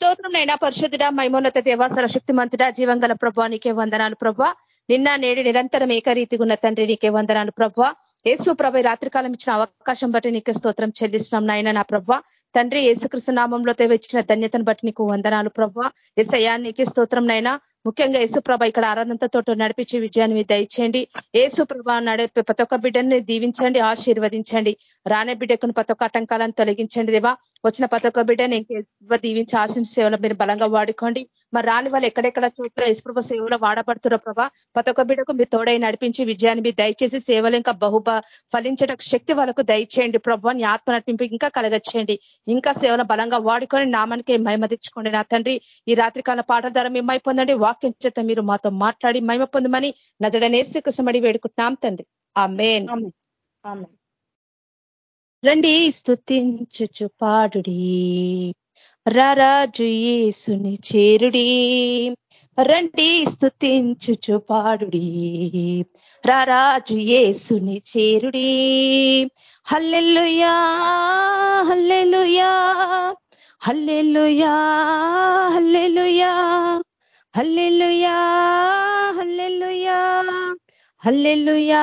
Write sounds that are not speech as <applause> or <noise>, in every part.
స్తోత్రం నైనా పరిశుద్ధుడ మైమోన్నత దేవాసర శక్తి మంతుడ జీవంగల ప్రభా నీకే వందనాలు ప్రభా. నిన్న నేడు నిరంతరం ఏకరీతిగా ఉన్న తండ్రి నీకే వందనాలు ప్రభా. యేసు ప్రభ రాత్రికాలం ఇచ్చిన అవకాశం బట్టి నీకు స్తోత్రం చెల్లిస్తున్నాం నాయన నా ప్రభ. తండ్రి యేసుకృష్ణ నామంలో తెచ్చిన ధన్యతను బట్టి నీకు వందనాలు ప్రభ. ఎసయ్యా నీకే స్తోత్రం నైనా ముఖ్యంగా యేసుప్రభ ఇక్కడ ఆరాధనతో నడిపించి విజయాన్ని దయచేయండి. యేసుప్రభ నడిపే ప్రతి ఒక్క బిడ్డని దీవించండి ఆశీర్వదించండి. రానే బిడ్డకును ప్రతి ఒక్క ఆటంకాలను తొలగించండి దేవా. వచ్చిన ప్రతి ఒక్క బిడ్డని ఇంకా దీవించి ఆశించి సేవలు మీరు బలంగా వాడుకోండి. మరి రాని వాళ్ళు ఎక్కడెక్కడ చోట్ల యేసుప్రభ సేవలో వాడబడుతున్న ప్రభా ప్రతి ఒక్క బిడ్డకు మీరు తోడై నడిపించి విజయాన్ని మీరు దయచేసి సేవలు ఇంకా బహుబ ఫలించట శక్తి వాళ్ళకు దయచేయండి ప్రభాని ఆత్మ నడిపింపు ఇంకా కలగచ్చేయండి ఇంకా సేవలు బలంగా వాడుకొని నామానికి మహిమ తెచ్చుకోండి నా తండ్రి. ఈ రాత్రికాల పాటల ద్వారా మిమ్మై పొందండి. వాక్యం చేత మీరు మాతో మాట్లాడి మహిమ పొందమని నజడనేసి కుసమడి వేడుకుంటున్నాం తండ్రి. ఆ మేన్ రండి స్థుతించుచు పాడుడి. రారాజు యేసుని చేరుడి. రండి స్థుతించుచు పాడుడి. రారాజు యేసుని చేరుడి. Hallelujah hallelujah hallelujah hallelujah hallelujah hallelujah hallelujah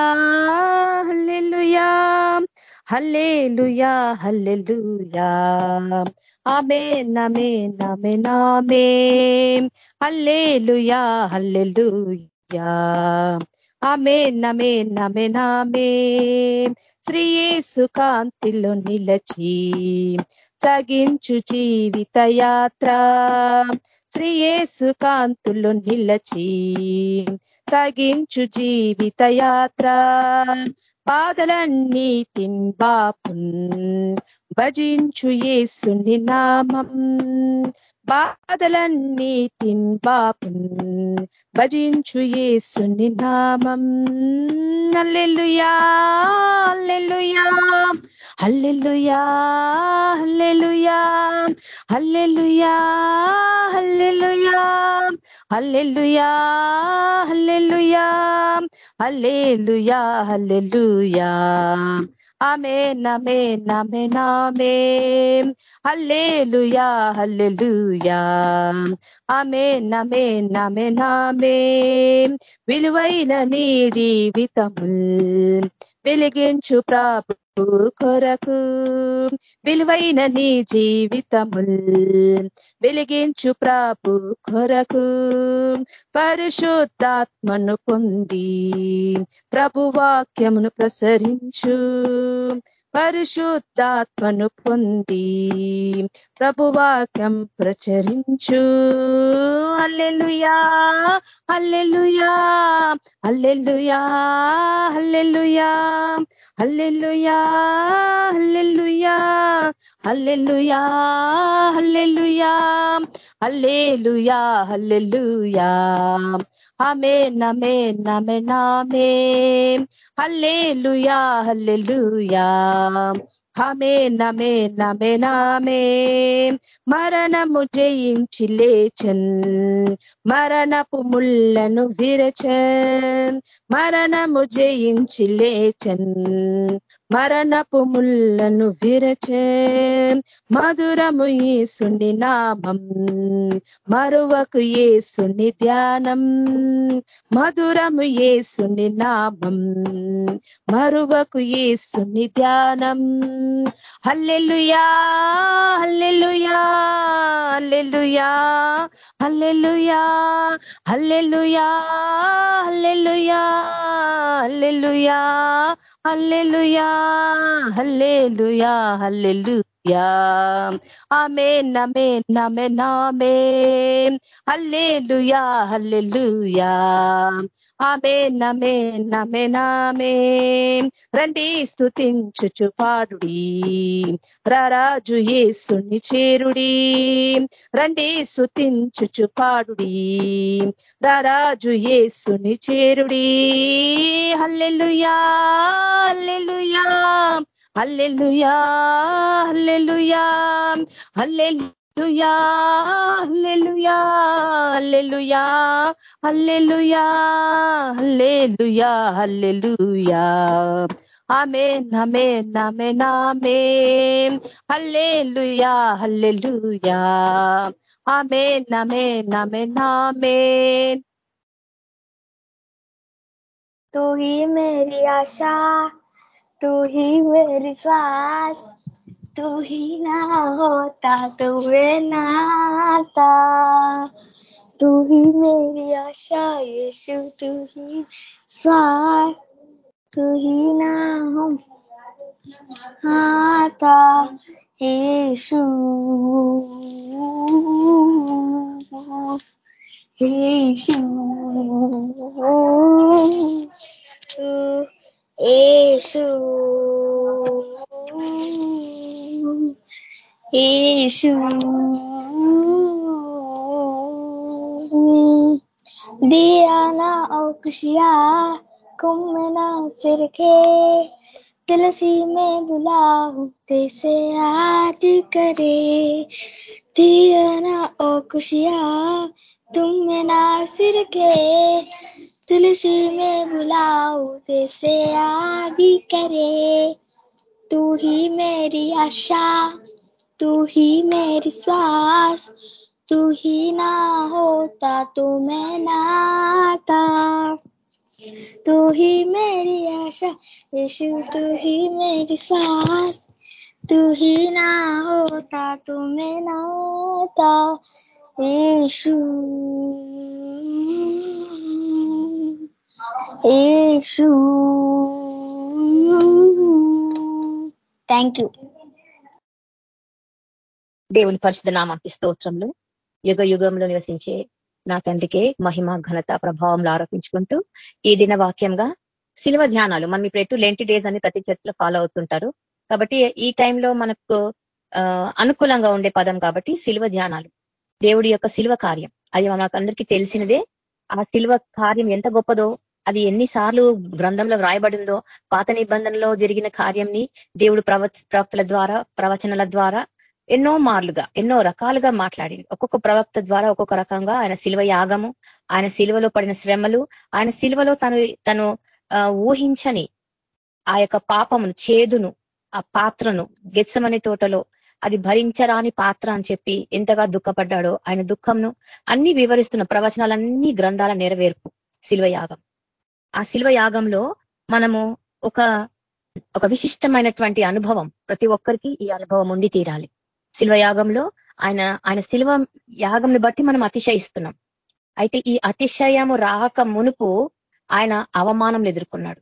hallelujah. Hallelujah hallelujah. ఆమే నమే నమే నామే హల్లేలుయా హల్లెలుయా. ఆమే నమే నమే నామే శ్రీయేసు కాంతిలో నిలచి తగించు జీవిత యాత్ర. శ్రీయేసు కాంతులు నిలచి తగించు జీవిత యాత్ర. బాధలన్నీ తిన్బాపున్ భజించు ఏసుని నామం బాధలన్నీ తిన్బాపున్ భజించు ఏసుని నామం alleluia alleluia. Hallelujah hallelujah hallelujah hallelujah hallelujah hallelujah hallelujah hallelujah. Amen amen amen amen. Hallelujah hallelujah. Amen amen amen amen. విలువైన నీ జీవితముల్ వెలిగించు ప్రాపు కొరకు విలువైన నీ జీవితముల్ వెలిగించు ప్రాపు కొరకు పరిశుద్ధాత్మను పొంది ప్రభువాక్యమును ప్రసరించు. పరిశుద్ధాత్మను పొంది ప్రభువాక్యం ప్రచరించు. Alleluia alleluia alleluia alleluia alleluia alleluia alleluia alleluia alleluia alleluia అమే నమే నమే నామే. హల్లే లుయా హల్లే లుయా హమే నమే నమే నామే. మరణము జయించి లేచన్. మరణపు ముళ్ళను విరచన్. మరణము జయించి లేచన్. మరణపు ముళ్ళను విరచే మధురము ఏసుని నామం మరువకు ఏసుని ధ్యానం మధురము ఏసుని నామం మరువకు ఏసుని ధ్యానం. Hallelujah hallelujah hallelujah hallelujah hallelujah hallelujah hallelujah. Hallelujah hallelujah hallelujah. Amen amen amen amen. Hallelujah hallelujah. ఆమె నమే నమే నామే. రండి స్థుతించుచు పాడుడి. రారాజు ఏసుని చేరుడి. రండి స్థుతించుచు పాడుడి. రారాజు ఏసుని చేరుడి. హల్లెలుయా హల్లెలుయా హల్లెలుయా హల్లెలుయా హల్లెలు Amen, amen, amen, amen. Hallelujah, hallelujah. Amen, amen, amen, amen. Tu meri asha, tu meri swas. तू ही ना होता तू नाता तू ही मेरी आशा यीशु तू ही श्वास तू ही ना हो आता यीशु यीशु यीशु యేసు యేసు दियाना ओकशिया कुमना सिर के तुलसी में बुलाऊ तैसे आदि करे दियाना ओकशिया तुम ना सिर तुलसी में बुलाऊ से याद करे। तू ही मेरी आशा, तू ही मेरी श्वास, तू ही ना होता तो मैं नाता तू ही मेरी आशा, यीशु, तू ही मेरी श्वास, तू ही ना होता तो मैं ना नाता यीशु। Thank you. దేవుని పరిశుద్ధ నామాకి స్తోత్రంలో యుగ యుగంలో నివసించే నా తండ్రికే మహిమ ఘనత ప్రభావంలో ఆరోపించుకుంటూ ఈ దిన వాక్యంగా శిలువ ధ్యానాలు మనం ఇప్పుడు ఎటు లెంటి డేస్ అని ప్రతి చర్చలో ఫాలో అవుతుంటారు. కాబట్టి ఈ టైంలో మనకు అనుకూలంగా ఉండే పదం కాబట్టి శిలువ ధ్యానాలు. దేవుడి యొక్క శిలువ కార్యం. అది మనకు అందరికీ తెలిసినదే ఆ శిలువ కార్యం ఎంత గొప్పదో అది ఎన్నిసార్లు గ్రంథంలో వ్రాయబడిందో పాత నిబంధనలో జరిగిన కార్యంని దేవుడు ప్రవక్తల ద్వారా ప్రవచనల ద్వారా ఎన్నో మార్లుగా ఎన్నో రకాలుగా మాట్లాడింది. ఒక్కొక్క ప్రవక్త ద్వారా ఒక్కొక్క రకంగా ఆయన శిల్వ యాగము ఆయన శిల్వలో పడిన శ్రమలు ఆయన శిల్వలో తను తను ఊహించని ఆ యొక్క పాపమును చేదును ఆ పాత్రను గెచ్చమని తోటలో అది భరించరాని పాత్ర అని చెప్పి ఎంతగా దుఃఖపడ్డాడో ఆయన దుఃఖంను అన్ని వివరిస్తున్న ప్రవచనాలన్నీ గ్రంథాల నెరవేర్పు శిల్వయాగం ఆ శిల్వ యాగంలో మనము ఒక ఒక విశిష్టమైనటువంటి అనుభవం ప్రతి ఒక్కరికి ఈ అనుభవం ఉండి తీరాలి. శిల్వ యాగంలో ఆయన ఆయన శిల్వ యాగంని బట్టి మనం అతిశయిస్తున్నాం. అయితే ఈ అతిశయము రాక మునుపు ఆయన అవమానం ఎదుర్కొన్నాడు.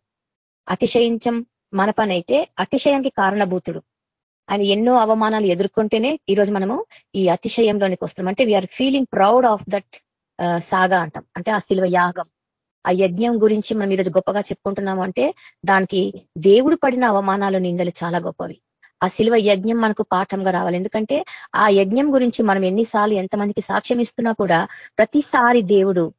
అతిశయించం మన పనైతే అతిశయానికి కారణభూతుడు. ఆయన ఎన్నో అవమానాలు ఎదుర్కొంటేనే ఈరోజు మనము ఈ అతిశయంలోనికి వస్తున్నాం. అంటే we are feeling proud of that saga అంటాం. అంటే ఆ శిల్వ యాగం. ఆ యజ్ఞం గురించి మనం ఈరోజు గొప్పగా చెప్పుకుంటున్నాం అంటే దానికి దేవుడు పడిన అవమానాలు నిందలు చాలా గొప్పవి. ఆ శిల్వ యజ్ఞం మనకు పాఠంగా రావాలి. ఎందుకంటే ఆ యజ్ఞం గురించి మనం ఎన్నిసార్లు ఎంతమందికి సాక్ష్యం ఇస్తున్నా కూడా ప్రతిసారి దేవుడు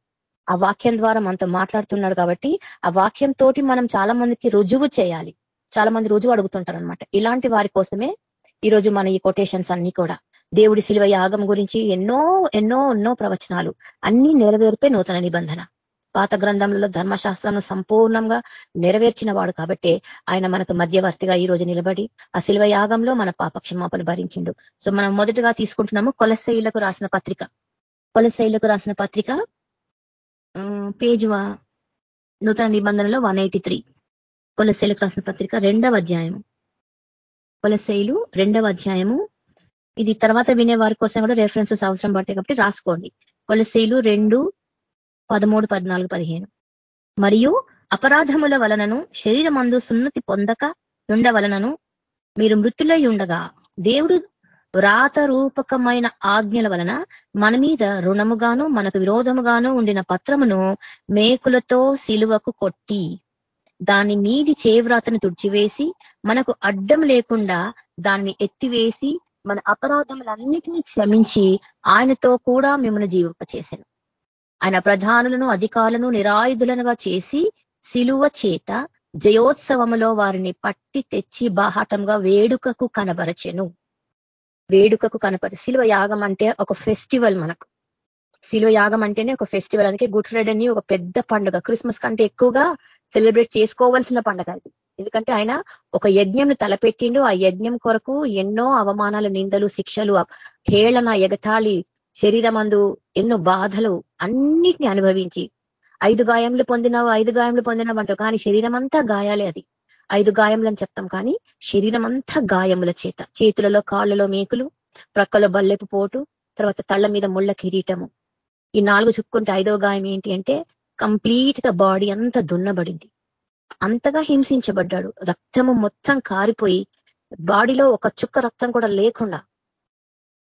ఆ వాక్యం ద్వారా మనతో మాట్లాడుతున్నాడు కాబట్టి ఆ వాక్యం తోటి మనం చాలా మందికి రుజువు చేయాలి. చాలా మంది రుజువు అడుగుతుంటారు అనమాట ఇలాంటి వారి కోసమే ఈరోజు మన ఈ కొటేషన్స్ అన్ని కూడా. దేవుడి శిల్వ యాగం గురించి ఎన్నో ఎన్నో ఎన్నో ప్రవచనాలు. అన్ని నెరవేర్పే నూతన నిబంధన. పాత గ్రంథంలో ధర్మశాస్త్రాన్ని సంపూర్ణంగా నెరవేర్చిన వాడు కాబట్టి ఆయన మనకు మధ్యవర్తిగా ఈ రోజు నిలబడి ఆ శిల్వ యాగంలో మన పాపక్షమాపణ భరించిండు. సో మనం మొదటగా తీసుకుంటున్నాము కొలసైలకు రాసిన పత్రిక. కొలసైలకు రాసిన పత్రిక పేజ్ నూతన నిబంధనలో వన్ ఎయిటీ త్రీ. కొలశైలకు రాసిన పత్రిక రెండవ అధ్యాయము. కొలసైలు రెండవ అధ్యాయము. ఇది తర్వాత వినే వారి కోసం కూడా రెఫరెన్సెస్ అవసరం పడతాయి కాబట్టి రాసుకోండి. కొలసీలు రెండు పదమూడు పద్నాలుగు పదిహేను. మరియు అపరాధముల వలనను శరీరమందు సున్నతి పొందక ఉండవలనను మీరు మృతులై ఉండగా దేవుడు వ్రాత రూపకమైన ఆజ్ఞల వలన మన మీద రుణముగాను మనకు విరోధముగాను ఉండిన పత్రమును మేకులతో సిలువకు కొట్టి దాని మీది చేవ్రాతను తుడిచివేసి మనకు అడ్డం లేకుండా దాన్ని ఎత్తివేసి మన అపరాధములన్నిటినీ క్షమించి ఆయనతో కూడా మిమ్మల్ని జీవింపచేశాను ఆయన ప్రధానులను అధికారులను నిరాయుధులనుగా చేసి సిలువ చేత జయోత్సవములో వారిని పట్టి తెచ్చి బాహాటంగా వేడుకకు కనబరచెను. వేడుకకు కనపరి శిలువ యాగం అంటే ఒక ఫెస్టివల్ మనకు. శిలువ యాగం అంటేనే ఒక ఫెస్టివల్. అందుకే గుడ్ ఫ్రైడే ఒక పెద్ద పండుగ. క్రిస్మస్ కంటే ఎక్కువగా సెలబ్రేట్ చేసుకోవాల్సిన పండుగ అది. ఎందుకంటే ఆయన ఒక యజ్ఞంను తలపెట్టిండు. ఆ యజ్ఞం కొరకు ఎన్నో అవమానాలు నిందలు శిక్షలు హేళన ఎగతాళి శరీరమందు ఎన్నో బాధలు అన్నిటిని అనుభవించి ఐదు గాయములు పొందినావు ఐదు గాయములు పొందినావు అంటావు. కానీ శరీరం అంతా గాయాలే అది. ఐదు గాయములని చెప్తాం కానీ శరీరం అంతా గాయముల చేత. చేతులలో కాళ్ళలో మేకులు ప్రక్కలో బల్లెపు పోటు తర్వాత తళ్ళ మీద ముళ్ళ కిరీటము. ఈ నాలుగు చుక్కుంటే ఐదో గాయం ఏంటి అంటే కంప్లీట్గా బాడీ అంతా దున్నబడింది. అంతగా హింసించబడ్డాడు. రక్తము మొత్తం కారిపోయి బాడీలో ఒక చుక్క రక్తం కూడా లేకుండా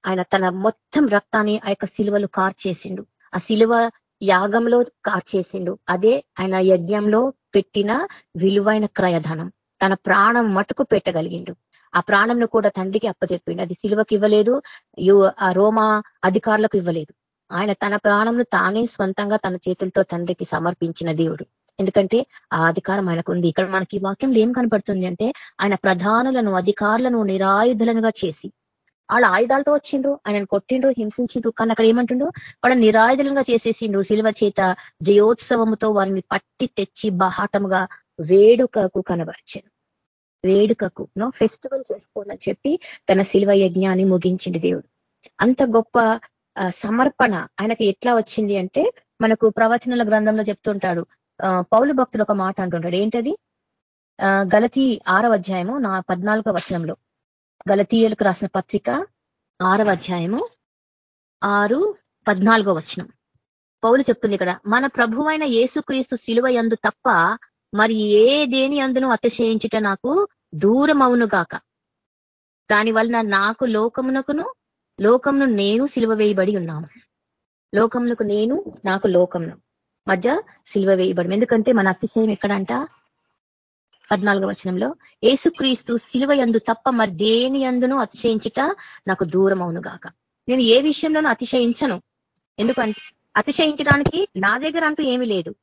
ఆయన తన మొత్తం రక్తాన్ని ఆ యొక్క సిలువలు కార్చేసిండు. ఆ సిలువ యాగంలో కార్చేసిండు. అదే ఆయన యజ్ఞంలో పెట్టిన విలువైన క్రయధనం. తన ప్రాణం మటుకు పెట్టగలిగిండు. ఆ ప్రాణంను కూడా తండ్రికి అప్పచెప్పిండు. అది సిలువకి ఇవ్వలేదు. ఆ రోమా అధికారులకు ఇవ్వలేదు. ఆయన తన ప్రాణంను తానే స్వంతంగా తన చేతులతో తండ్రికి సమర్పించిన దేవుడు. ఎందుకంటే ఆ అధికారం ఆయనకు ఉంది. ఇక్కడ మనకి వాక్యంలో ఏం కనపడుతుంది అంటే ఆయన ప్రధానులను అధికారులను నిరాయుధులనుగా చేసి వాళ్ళ ఆయుధాలతో వచ్చిండ్రు. ఆయన కొట్టిండ్రు హింసించిండ్రు. కానీ అక్కడ ఏమంటుండ్రు? వాళ్ళ నిరాయుధులంగా చేసేసిండు శిల్వ చేత జయోత్సవముతో వారిని పట్టి తెచ్చి బహాటముగా వేడుకకు కనబరిచాను వేడుకకు నో ఫెస్టివల్ చేసుకోండి చెప్పి తన శిల్వ యజ్ఞాన్ని ముగించింది దేవుడు. అంత గొప్ప సమర్పణ ఆయనకి ఎట్లా వచ్చింది అంటే మనకు ప్రవచనాల గ్రంథంలో చెప్తుంటాడు. పౌలు భక్తుడు ఒక మాట అంటుంటాడు. ఏంటది? గలతీ ఆరవ అధ్యాయము నా పద్నాలుగో వచనంలో. గలతీయులకు రాసిన పత్రిక ఆరవ అధ్యాయము ఆరు పద్నాలుగో వచనం. పౌలు చెప్తుంది ఇక్కడ మన ప్రభువైన యేసుక్రీస్తు శిలువ ఎందు తప్ప మరి ఏ దేని అందును అతిశయించుట నాకు దూరం గాక. దాని వలన నాకు లోకమునకును లోకమును నేను సిలువ వేయబడి ఉన్నాను లోకమునకు నేను నాకు లోకమును మధ్య సిలువ వేయబడి ఎందుకంటే మన అతిశయం ఎక్కడంట? పద్నాలుగో వచనంలో ఏసుక్రీస్తు సిలువ ఎందు తప్ప మరి దేని అందును అతిశయించుట నాకు దూరం అవునుగాక నేను ఏ విషయంలోనూ అతిశయించను. ఎందుకంటే అతిశయించడానికి నా దగ్గర అంటూ ఏమీ లేదు.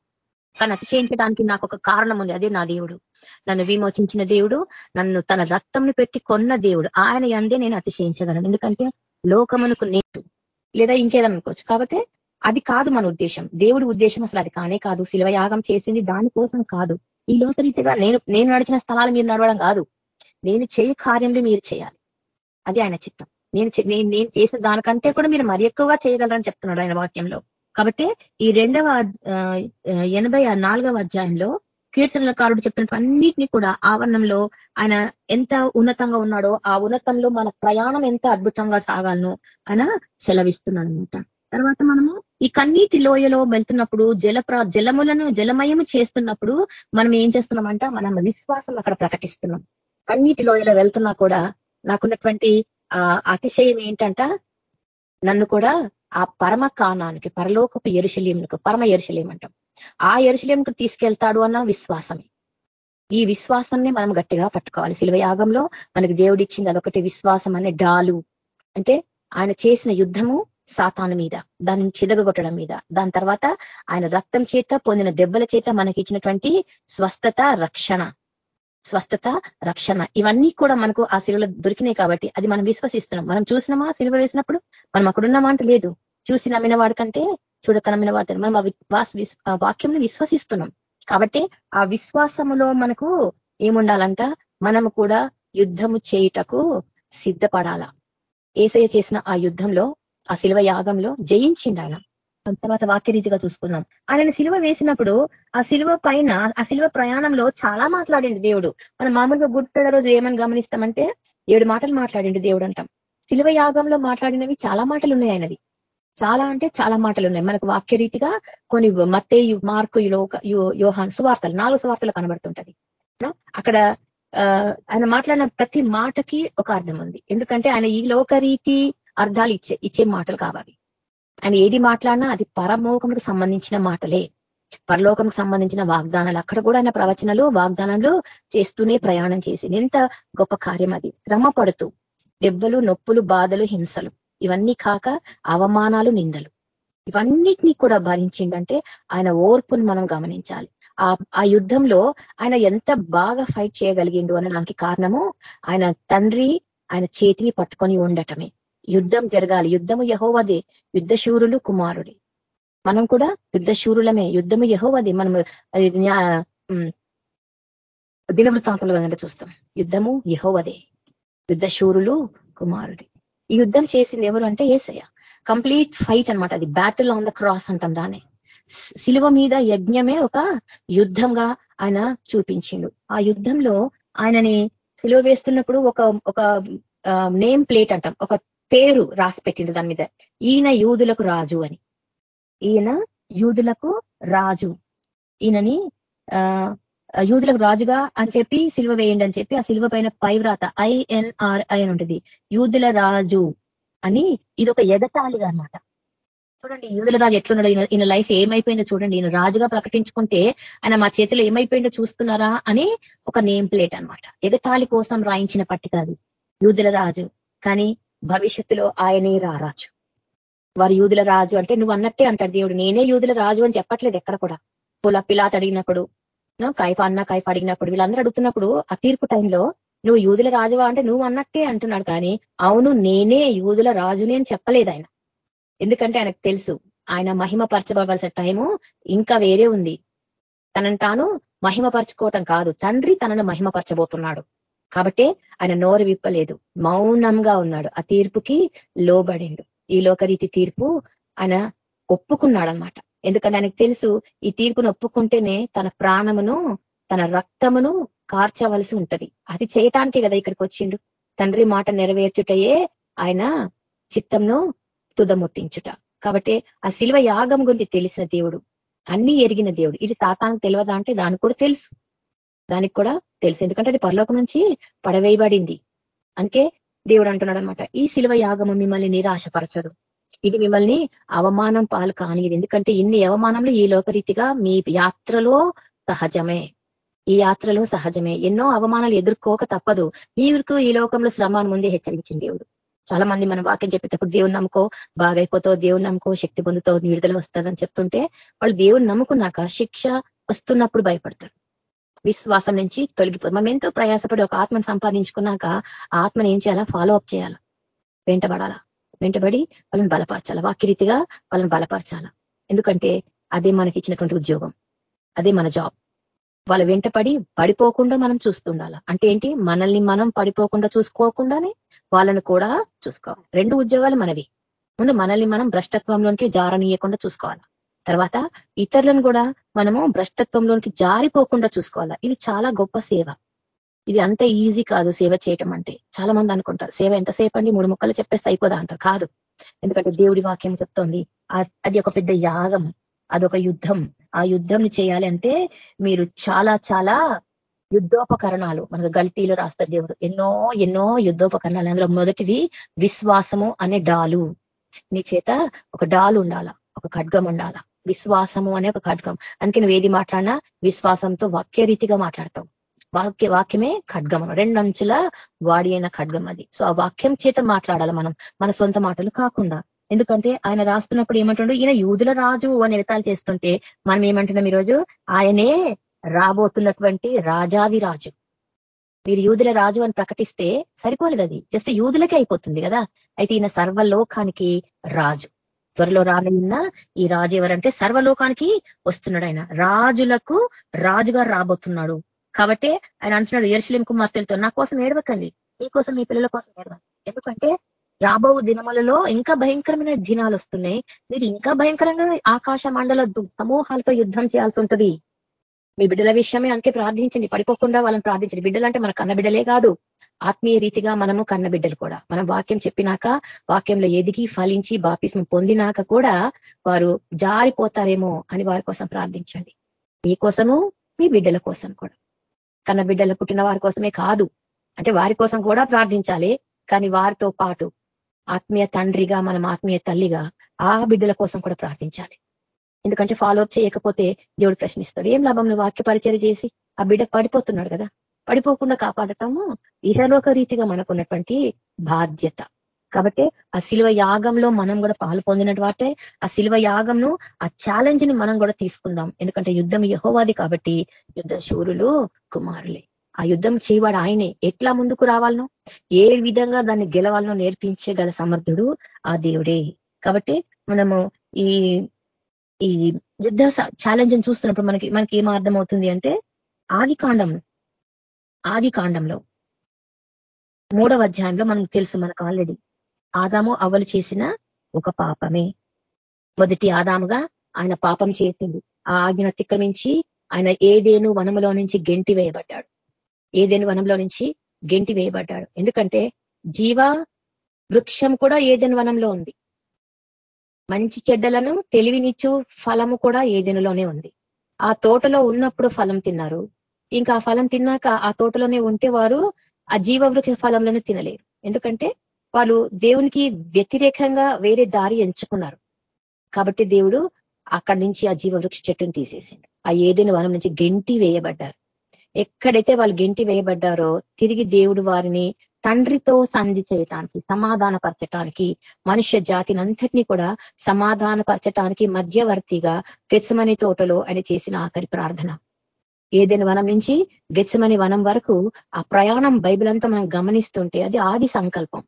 కానీ అతిశయించడానికి నాకు ఒక కారణం ఉంది అదే నా దేవుడు. నన్ను విమోచించిన దేవుడు నన్ను తన రక్తంను పెట్టి కొన్న దేవుడు. ఆయన అందే నేను అతిశయించగలను. ఎందుకంటే లోకమునకు నేను లేదా ఇంకేదనుకోవచ్చు కాబట్టి అది కాదు మన ఉద్దేశం. దేవుడి ఉద్దేశం అసలు అది కానే కాదు. శిలవయాగం చేసింది దానికోసం కాదు. ఈ లోకరీతిగా నేను నేను నడిచిన స్థలాలు మీరు నడవడం కాదు. నేను చేయ కార్యంలో మీరు చేయాలి. అది ఆయన చిత్తం. నేను నేను చేసిన దానికంటే కూడా మీరు మరి ఎక్కువగా చేయగలరని చెప్తున్నాడు ఆయన వాక్యంలో. కాబట్టి ఈ రెండవ ఎనభై నాలుగవ అధ్యాయంలో కీర్తనకారుడు చెప్తున్నట్టు అన్నిటినీ కూడా ఆవరణంలో ఆయన ఎంత ఉన్నతంగా ఉన్నాడో ఆ ఉన్నతంలో మన ప్రయాణం ఎంత అద్భుతంగా సాగాలను ఆయన సెలవిస్తున్నాడు అనమాట తర్వాత మనము ఈ కన్నీటి లోయలో వెళ్తున్నప్పుడు జల జలములను జలమయము చేస్తున్నప్పుడు మనం ఏం చేస్తున్నామంట? మనం విశ్వాసం అక్కడ ప్రకటిస్తున్నాం. కన్నీటి లోయలో వెళ్తున్నా కూడా నాకున్నటువంటి ఆ అతిశయం ఏంటంట? నన్ను కూడా ఆ పరమ కానానికి పరలోకపు ఎరుశల్యంకు పరమ ఎరుశల్యం అంటాం ఆ ఎరుశల్యంకు తీసుకెళ్తాడు అన్న విశ్వాసమే. ఈ విశ్వాసాన్ని మనం గట్టిగా పట్టుకోవాలి. శిలువ యాగంలో మనకి దేవుడిచ్చింది అదొకటి విశ్వాసం అనే డాలు. అంటే ఆయన చేసిన యుద్ధము సాతాను మీద దాన్ని చిదగొట్టడం మీద. దాని తర్వాత ఆయన రక్తం చేత పొందిన దెబ్బల చేత మనకి ఇచ్చినటువంటి స్వస్థత రక్షణ. స్వస్థత రక్షణ. ఇవన్నీ కూడా మనకు ఆ శిలువలో దొరికినాయి కాబట్టి అది మనం విశ్వసిస్తున్నాం. మనం చూసినామా శిలువ వేసినప్పుడు? మనం అక్కడున్నామా అంటే లేదు. చూసి నమ్మిన వాడికంటే చూడక నమ్మిన వాడితే మనం ఆ వాక్యం విశ్వసిస్తున్నాం. కాబట్టి ఆ విశ్వాసములో మనకు ఏముండాలంట? మనము కూడా యుద్ధము చేయుటకు సిద్ధపడాల. ఏసయ్య చేసిన ఆ యుద్ధంలో ఆ శిలువ యాగంలో జయించిండు ఆయన తర్వాత వాక్యరీతిగా చూసుకుందాం. ఆయన శిలువ వేసినప్పుడు ఆ సిలువ పైన ఆ సిలువ ప్రయాణంలో చాలా మాట్లాడిండు దేవుడు. మనం మామూలుగా గుట్టడ రోజు ఏమని గమనిస్తామంటే ఏడు మాటలు మాట్లాడిండు దేవుడు అంటాం శిలువ యాగంలో మాట్లాడినవి చాలా మాటలు ఉన్నాయి ఆయనవి. చాలా అంటే చాలా మాటలు ఉన్నాయి మనకు వాక్యరీతిగా కొన్ని మత్తే మార్కు యోహాన్ సువార్తలు నాలుగు సువార్తలు కనబడుతుంటది. అక్కడ ఆయన మాట్లాడిన ప్రతి మాటకి ఒక అర్థం ఉంది. ఎందుకంటే ఆయన ఈ లోకరీతి అర్థాలు ఇచ్చే ఇచ్చే మాటలు కావాలి. ఆయన ఏది మాట్లాడినా అది పరమోకముకు సంబంధించిన మాటలే. పరలోకంకు సంబంధించిన వాగ్దానాలు. అక్కడ కూడా ఆయన ప్రవచనలు వాగ్దానాలు చేస్తూనే ప్రయాణం చేసి ఎంత గొప్ప కార్యం అది. శ్రమ పడుతూ దెబ్బలు నొప్పులు బాధలు హింసలు. ఇవన్నీ కాక అవమానాలు నిందలు. ఇవన్నిటినీ కూడా భరించిండంటే ఆయన ఓర్పును మనం గమనించాలి. ఆ యుద్ధంలో ఆయన ఎంత బాగా ఫైట్ చేయగలిగిండు అనడానికి కారణము ఆయన తండ్రి ఆయన చేతిని పట్టుకొని ఉండటమే. యుద్ధం జరగాలి. యుద్ధము యహోవదే యుద్ధశూరులు కుమారుడి మనం కూడా యుద్ధ శూరులమే యుద్ధము యహోవది. మనము దినవృత్తాంతంలో కనుక చూస్తాం. యుద్ధము యహోవదే యుద్ధశూరులు కుమారుడి ఈ యుద్ధం చేసింది ఎవరు అంటే ఏసయ్య. కంప్లీట్ ఫైట్ అనమాట అది. బ్యాటిల్ ఆన్ ద క్రాస్ అంటాం దాన్ని. శిలువ మీద యజ్ఞమే ఒక యుద్ధంగా ఆయన చూపించిండు. ఆ యుద్ధంలో ఆయనని సిలువ వేస్తున్నప్పుడు ఒక ఒక నేమ్ ప్లేట్ అంటాం. ఒక పేరు రాసి పెట్టిండు దాని మీద. ఈయన యూదులకు రాజు అని. ఈయన యూదులకు రాజు. ఈయనని ఆ యూదులకు రాజుగా అని చెప్పి సిల్వ వేయండి అని చెప్పి ఆ సిల్వ పైన పైవ్రాత ఐఎన్ఆర్ఐ అని ఉంటుంది. యూదుల రాజు అని ఇది ఒక ఎగతాళిగా అనమాట చూడండి యూదుల రాజు ఎట్లున్నాడు ఈయన లైఫ్ ఏమైపోయిందో చూడండి. ఈయన రాజుగా ప్రకటించుకుంటే ఆయన మా చేతిలో ఏమైపోయిందో చూస్తున్నారా అని ఒక నేమ్ ప్లేట్ అనమాట ఎగతాళి కోసం రాయించిన పట్టిక అది. యూదుల రాజు. కానీ భవిష్యత్తులో ఆయనే రారాజు. వారి యూదుల రాజు అంటే నువ్వు అన్నట్టే అంటాడు దేవుడు. నేనే యూదుల రాజు అని చెప్పట్లేదు ఎక్కడ కూడా. పుల పిలాత్ అడిగినప్పుడు కైఫా అన్న కైఫా అడిగినప్పుడు వీళ్ళందరూ అడుగుతున్నప్పుడు ఆ తీర్పు టైంలో నువ్వు యూదుల రాజువా అంటే నువ్వు అన్నట్టే అంటున్నాడు కానీ అవును నేనే యూదుల రాజుని అని చెప్పలేదు ఆయన. ఎందుకంటే ఆయనకు తెలుసు ఆయన మహిమపరచబడవలసిన టైము ఇంకా వేరే ఉంది. తనను తాను మహిమపరచుకోవటం కాదు తండ్రి తనను మహిమపరచబోతున్నాడు. కాబట్టి ఆయన నోరు విప్పలేదు. మౌనంగా ఉన్నాడు. ఆ తీర్పుకి లోబడిండు. ఈ లోకరీతి తీర్పు ఆయన ఒప్పుకున్నాడు అనమాట ఎందుకంటే ఆయనకు తెలుసు ఈ తీర్పును ఒప్పుకుంటేనే తన ప్రాణమును తన రక్తమును కార్చవలసి ఉంటది. అది చేయటానికి కదా ఇక్కడికి వచ్చిండు. తండ్రి మాట నెరవేర్చుటయే ఆయన చిత్తంను తుదముట్టించుట. కాబట్టి ఆ శిల్వ యాగం గురించి తెలిసిన దేవుడు అన్ని ఎరిగిన దేవుడు. ఇది సాతానికి తెలియదా అంటే దానికి కూడా తెలుసు. దానికి కూడా తెలుసు. ఎందుకంటే అది పరలోకం నుంచి పడవేయబడింది. అందుకే దేవుడు అంటున్నాడు అనమాట ఈ శిలువ యాగము మిమ్మల్ని నిరాశపరచదు. ఇది మిమ్మల్ని అవమానం పాలు కానిది ఎందుకంటే ఇన్ని అవమానంలో ఈ లోకరీతిగా మీ యాత్రలో సహజమే. ఈ యాత్రలో సహజమే. ఎన్నో అవమానాలు ఎదుర్కోక తప్పదు. మీకు ఈ లోకంలో శ్రమాన్ని ముందే హెచ్చరించింది దేవుడు. చాలా మంది మనం వాక్యం చెప్పేటప్పుడు దేవుని నమ్ముకో బాగైపోతావు దేవుని నమ్ముకో శక్తి పొందుతావు విడుదల వస్తుందని చెప్తుంటే వాళ్ళు దేవుని నమ్ముకున్నాక శిక్ష వస్తున్నప్పుడు భయపడతారు. విశ్వాసం నుంచి తొలగిపోదు మనం ఎంతో ప్రయాసపడి ఒక ఆత్మను సంపాదించుకున్నాక ఆత్మను ఏం చేయాలా? ఫాలో అప్ చేయాలా? వెంటబడాలా? వెంటబడి వాళ్ళని బలపరచాలా? వాక్యరీతిగా వాళ్ళని బలపరచాలా? ఎందుకంటే అదే మనకి ఇచ్చినటువంటి ఉద్యోగం. అదే మన జాబ్. వాళ్ళ వెంటపడి పడిపోకుండా మనం చూస్తుండాల? అంటే ఏంటి? మనల్ని మనం పడిపోకుండా చూసుకోకుండానే వాళ్ళని కూడా చూసుకోవాలి. రెండు ఉద్యోగాలు మనవి. ముందు మనల్ని మనం భ్రష్టత్వంలోనికి జారనీయకుండా చూసుకోవాలి? తర్వాత ఇతరులను కూడా మనము భ్రష్టత్వంలోనికి జారిపోకుండా చూసుకోవాలా? ఇది చాలా గొప్ప సేవ. ఇది అంత ఈజీ కాదు సేవ చేయటం అంటే. చాలా మంది అనుకుంటారు సేవ ఎంతసేపు అండి? మూడు ముక్కలు చెప్పేస్తే అయిపోదా? అంటారు. కాదు. ఎందుకంటే దేవుడి వాక్యం చెప్తోంది అది ఒక పెద్ద యాగం అదొక యుద్ధం. ఆ యుద్ధం చేయాలి అంటే మీరు చాలా చాలా యుద్ధోపకరణాలు. మనకు గల్టీలో రాస్తారు దేవుడు ఎన్నో ఎన్నో యుద్ధోపకరణాలు. అందులో మొదటిది విశ్వాసము అనే డాలు. నీ చేత ఒక డాలు ఉండాల? ఒక ఖడ్గం ఉండాల? విశ్వాసము అనే ఒక ఖడ్గం. అందుకే నువ్వు ఏది మాట్లాడినా విశ్వాసంతో వాక్య రీతిగా మాట్లాడతావు. వాక్య వాక్యమే ఖడ్గం రెండంచుల వాడి అయిన ఖడ్గం అది. సో ఆ వాక్యం చేత మాట్లాడాలి మనం మన సొంత మాటలు కాకుండా. ఎందుకంటే ఆయన రాస్తున్నప్పుడు ఏమంటుండో? ఈయన యూదుల రాజు అని ఎడతాలు చేస్తుంటే మనం ఏమంటున్నాం ఈరోజు? ఆయనే రాబోతున్నటువంటి రాజాది రాజు. మీరు యూదుల రాజు అని ప్రకటిస్తే సరిపోలేదు అది జస్ట్ యూదులకే అయిపోతుంది కదా. అయితే ఈయన సర్వలోకానికి రాజు. త్వరలో రానున్న ఈ రాజు ఎవరంటే సర్వలోకానికి వస్తున్నాడు ఆయన. రాజులకు రాజుగా రాబోతున్నాడు. కాబట్టి ఆయన అంటున్నాడు ఎర్శలిం కుమార్తెలతో నా కోసం ఏడవకండి. మీకోసం మీ పిల్లల కోసం ఏడవండి ఎందుకంటే రాబో దినములలో ఇంకా భయంకరమైన దినాలు వస్తున్నాయి. మీరు ఇంకా భయంకరంగా ఆకాశ మండల సమూహాలతో యుద్ధం చేయాల్సి ఉంటుంది. మీ బిడ్డల విషయమే అందుకే ప్రార్థించండి. పడిపోకుండా వాళ్ళని ప్రార్థించండి. బిడ్డలు అంటే మన కన్న బిడ్డలే కాదు. ఆత్మీయ రీతిగా మనము కన్నబిడ్డలు కూడా. మనం వాక్యం చెప్పినాక వాక్యంలో ఎదిగి ఫలించి బాపిస్మ పొందినాక కూడా వారు జారిపోతారేమో అని వారి కోసం ప్రార్థించండి. మీకోసము మీ బిడ్డల కోసం కూడా. కన్న బిడ్డలు పుట్టిన వారి కోసమే కాదు. అంటే వారి కోసం కూడా ప్రార్థించాలి కానీ వారితో పాటు ఆత్మీయ తండ్రిగా మనం ఆత్మీయ తల్లిగా ఆ బిడ్డల కోసం కూడా ప్రార్థించాలి. ఎందుకంటే ఫాలో అప్ చేయకపోతే దేవుడు ప్రశ్నిస్తాడు ఏం లాభం? నువ్వు వాక్య పరిచయం చేసి ఆ బిడ్డ పడిపోతున్నాడు కదా. పడిపోకుండా కాపాడటము ఇహలోక రీతిగా మనకున్నటువంటి బాధ్యత. కాబట్టి ఆ శిల్వ యాగంలో మనం కూడా పాలు పొందినటువంటి ఆ శిల్వ యాగంను ఆ ఛాలెంజ్ని మనం కూడా తీసుకుందాం. ఎందుకంటే యుద్ధం యహోవాది కాబట్టి యుద్ధ శూరులు కుమారులే. ఆ యుద్ధం చేయవాడు ఆయనే. ఎట్లా ముందుకు రావాలనో? ఏ విధంగా దాన్ని గెలవాలనో నేర్పించగల సమర్థుడు ఆ దేవుడే. కాబట్టి మనము ఈ ఈ యుద్ధ ఛాలెంజ్ చూస్తున్నప్పుడు మనకి మనకి ఏం అర్థమవుతుంది అంటే ఆది కాండం ఆది కాండంలో. మూడవ అధ్యాయంలో మనకు తెలుసు మనకు ఆల్రెడీ ఆదాము అవ్వలు చేసిన ఒక పాపమే. మొదటి ఆదాముగా ఆయన పాపం చేసింది. ఆ ఆజ్ఞను అతిక్రమించి ఆయన ఏదేను వనములో నుంచి గెంటి వేయబడ్డాడు. ఏదేను వనంలో నుంచి గెంటి వేయబడ్డాడు. ఎందుకంటే జీవ వృక్షం కూడా ఏదెను వనంలో ఉంది. మంచి చెడ్డలను తెలివినిచ్చు ఫలము కూడా ఏదెనులోనే ఉంది. ఆ తోటలో ఉన్నప్పుడు ఫలం తిన్నారు. ఇంకా ఆ ఫలం తిన్నాక ఆ తోటలోనే ఉంటే వారు ఆ జీవవృక్ష ఫలంలోనే తినలేరు. ఎందుకంటే వాళ్ళు దేవునికి వ్యతిరేకంగా వేరే దారి ఎంచుకున్నారు. కాబట్టి దేవుడు అక్కడి నుంచి ఆ జీవవృక్ష చెట్టును తీసేసిండు. ఆ ఏదైనా వనం నుంచి గెంటి వేయబడ్డారు. ఎక్కడైతే వాళ్ళు గెంటి వేయబడ్డారో తిరిగి దేవుడు వారిని తండ్రితో సంధి చేయటానికి సమాధానపరచటానికి మనుష్య జాతిని అంతటినీ కూడా సమాధానపరచటానికి మధ్యవర్తిగా గెచ్చమని తోటలో ఆయన చేసిన ఆఖరి ప్రార్థన. ఏదైనా వనం నుంచి గెచ్చమని వనం వరకు ఆ ప్రయాణం బైబిల్ అంతా మనం గమనిస్తుంటే అది ఆది సంకల్పం.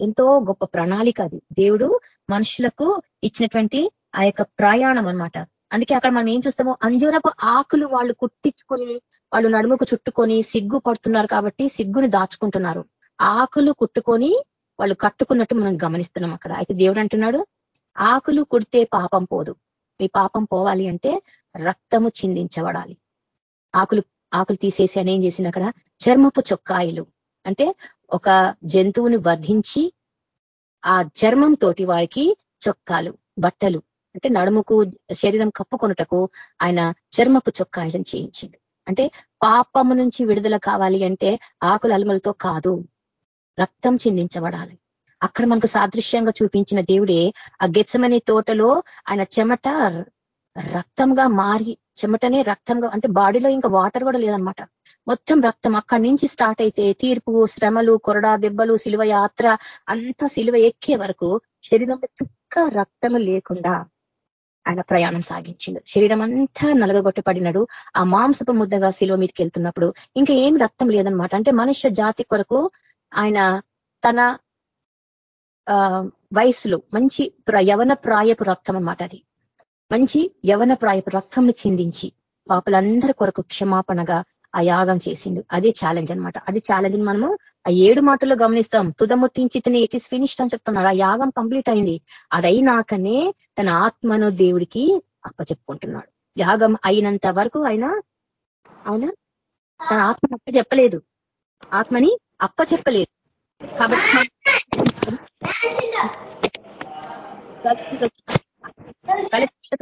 ఎంతో గొప్ప ప్రణాళిక అది. దేవుడు మనుషులకు ఇచ్చినటువంటి ఆ యొక్క ప్రయాణం అనమాట అందుకే అక్కడ మనం ఏం చూస్తామో అంజూరపు ఆకులు వాళ్ళు కుట్టించుకొని వాళ్ళు నడుముకు చుట్టుకొని సిగ్గు పడుతున్నారు కాబట్టి సిగ్గుని దాచుకుంటున్నారు. ఆకులు కుట్టుకొని వాళ్ళు కట్టుకున్నట్టు మనం గమనిస్తున్నాం అక్కడ. అయితే దేవుడు అంటున్నాడు ఆకులు కుడితే పాపం పోదు. మీ పాపం పోవాలి అంటే రక్తము చిందించబడాలి. ఆకులు ఆకులు తీసేసి అని ఏం చేసింది అక్కడ? చర్మపు చొక్కాయిలు. అంటే ఒక జంతువుని వధించి ఆ చర్మం తోటి వారికి చొక్కాలు బట్టలు. అంటే నడుముకు శరీరం కప్పుకొనుటకు ఆయన చర్మపు చొక్కాయిలను చేయించిండు. అంటే పాపము నుంచి విడుదల కావాలి అంటే ఆకుల అలమలతో కాదు రక్తం చిందించబడాలి. అక్కడ మనకు సాదృశ్యంగా చూపించిన దేవుడే ఆ గెచ్చమనే తోటలో ఆయన చెమట రక్తంగా మారి చెమటనే రక్తంగా అంటే బాడీలో ఇంకా వాటర్ కూడా లేదనమాట మొత్తం రక్తం అక్కడి నుంచి స్టార్ట్ అయితే తీర్పు శ్రమలు కొరడా దెబ్బలు శిలువ యాత్ర అంతా శిలువ ఎక్కే వరకు శరీరంలో చుక్క రక్తము లేకుండా ఆయన ప్రయాణం సాగించిండు. శరీరం అంతా నలగగొట్టబడినడు. ఆ మాంసపు ముద్దగా శిలువ మీదకి వెళ్తున్నప్పుడు ఇంకా ఏం రక్తం లేదనమాట అంటే మనుష్య జాతి కొరకు ఆయన తన వయసులో మంచి యవన ప్రాయపు రక్తం అనమాట అది. మంచి యవన ప్రాయపు రక్తంను చిందించి పాపలందరి కొరకు క్షమాపణగా ఆ యాగం చేసిండు. అదే ఛాలెంజ్ అనమాట అది ఛాలెంజ్ మనము ఆ ఏడు మాటల్లో గమనిస్తాం. తుదముట్టించి ఇతని ఇట్ ఇస్ ఫినిష్డ్ అని చెప్తున్నాడు. ఆ యాగం కంప్లీట్ అయింది. అదైనాకనే తన ఆత్మను దేవుడికి అప్పచెప్పుకుంటున్నాడు. యాగం అయినంత వరకు ఆయన ఆయన తన ఆత్మ అప్ప చెప్పలేదు ఆత్మని అప్ప చెప్పలేదు కాబట్టి <laughs>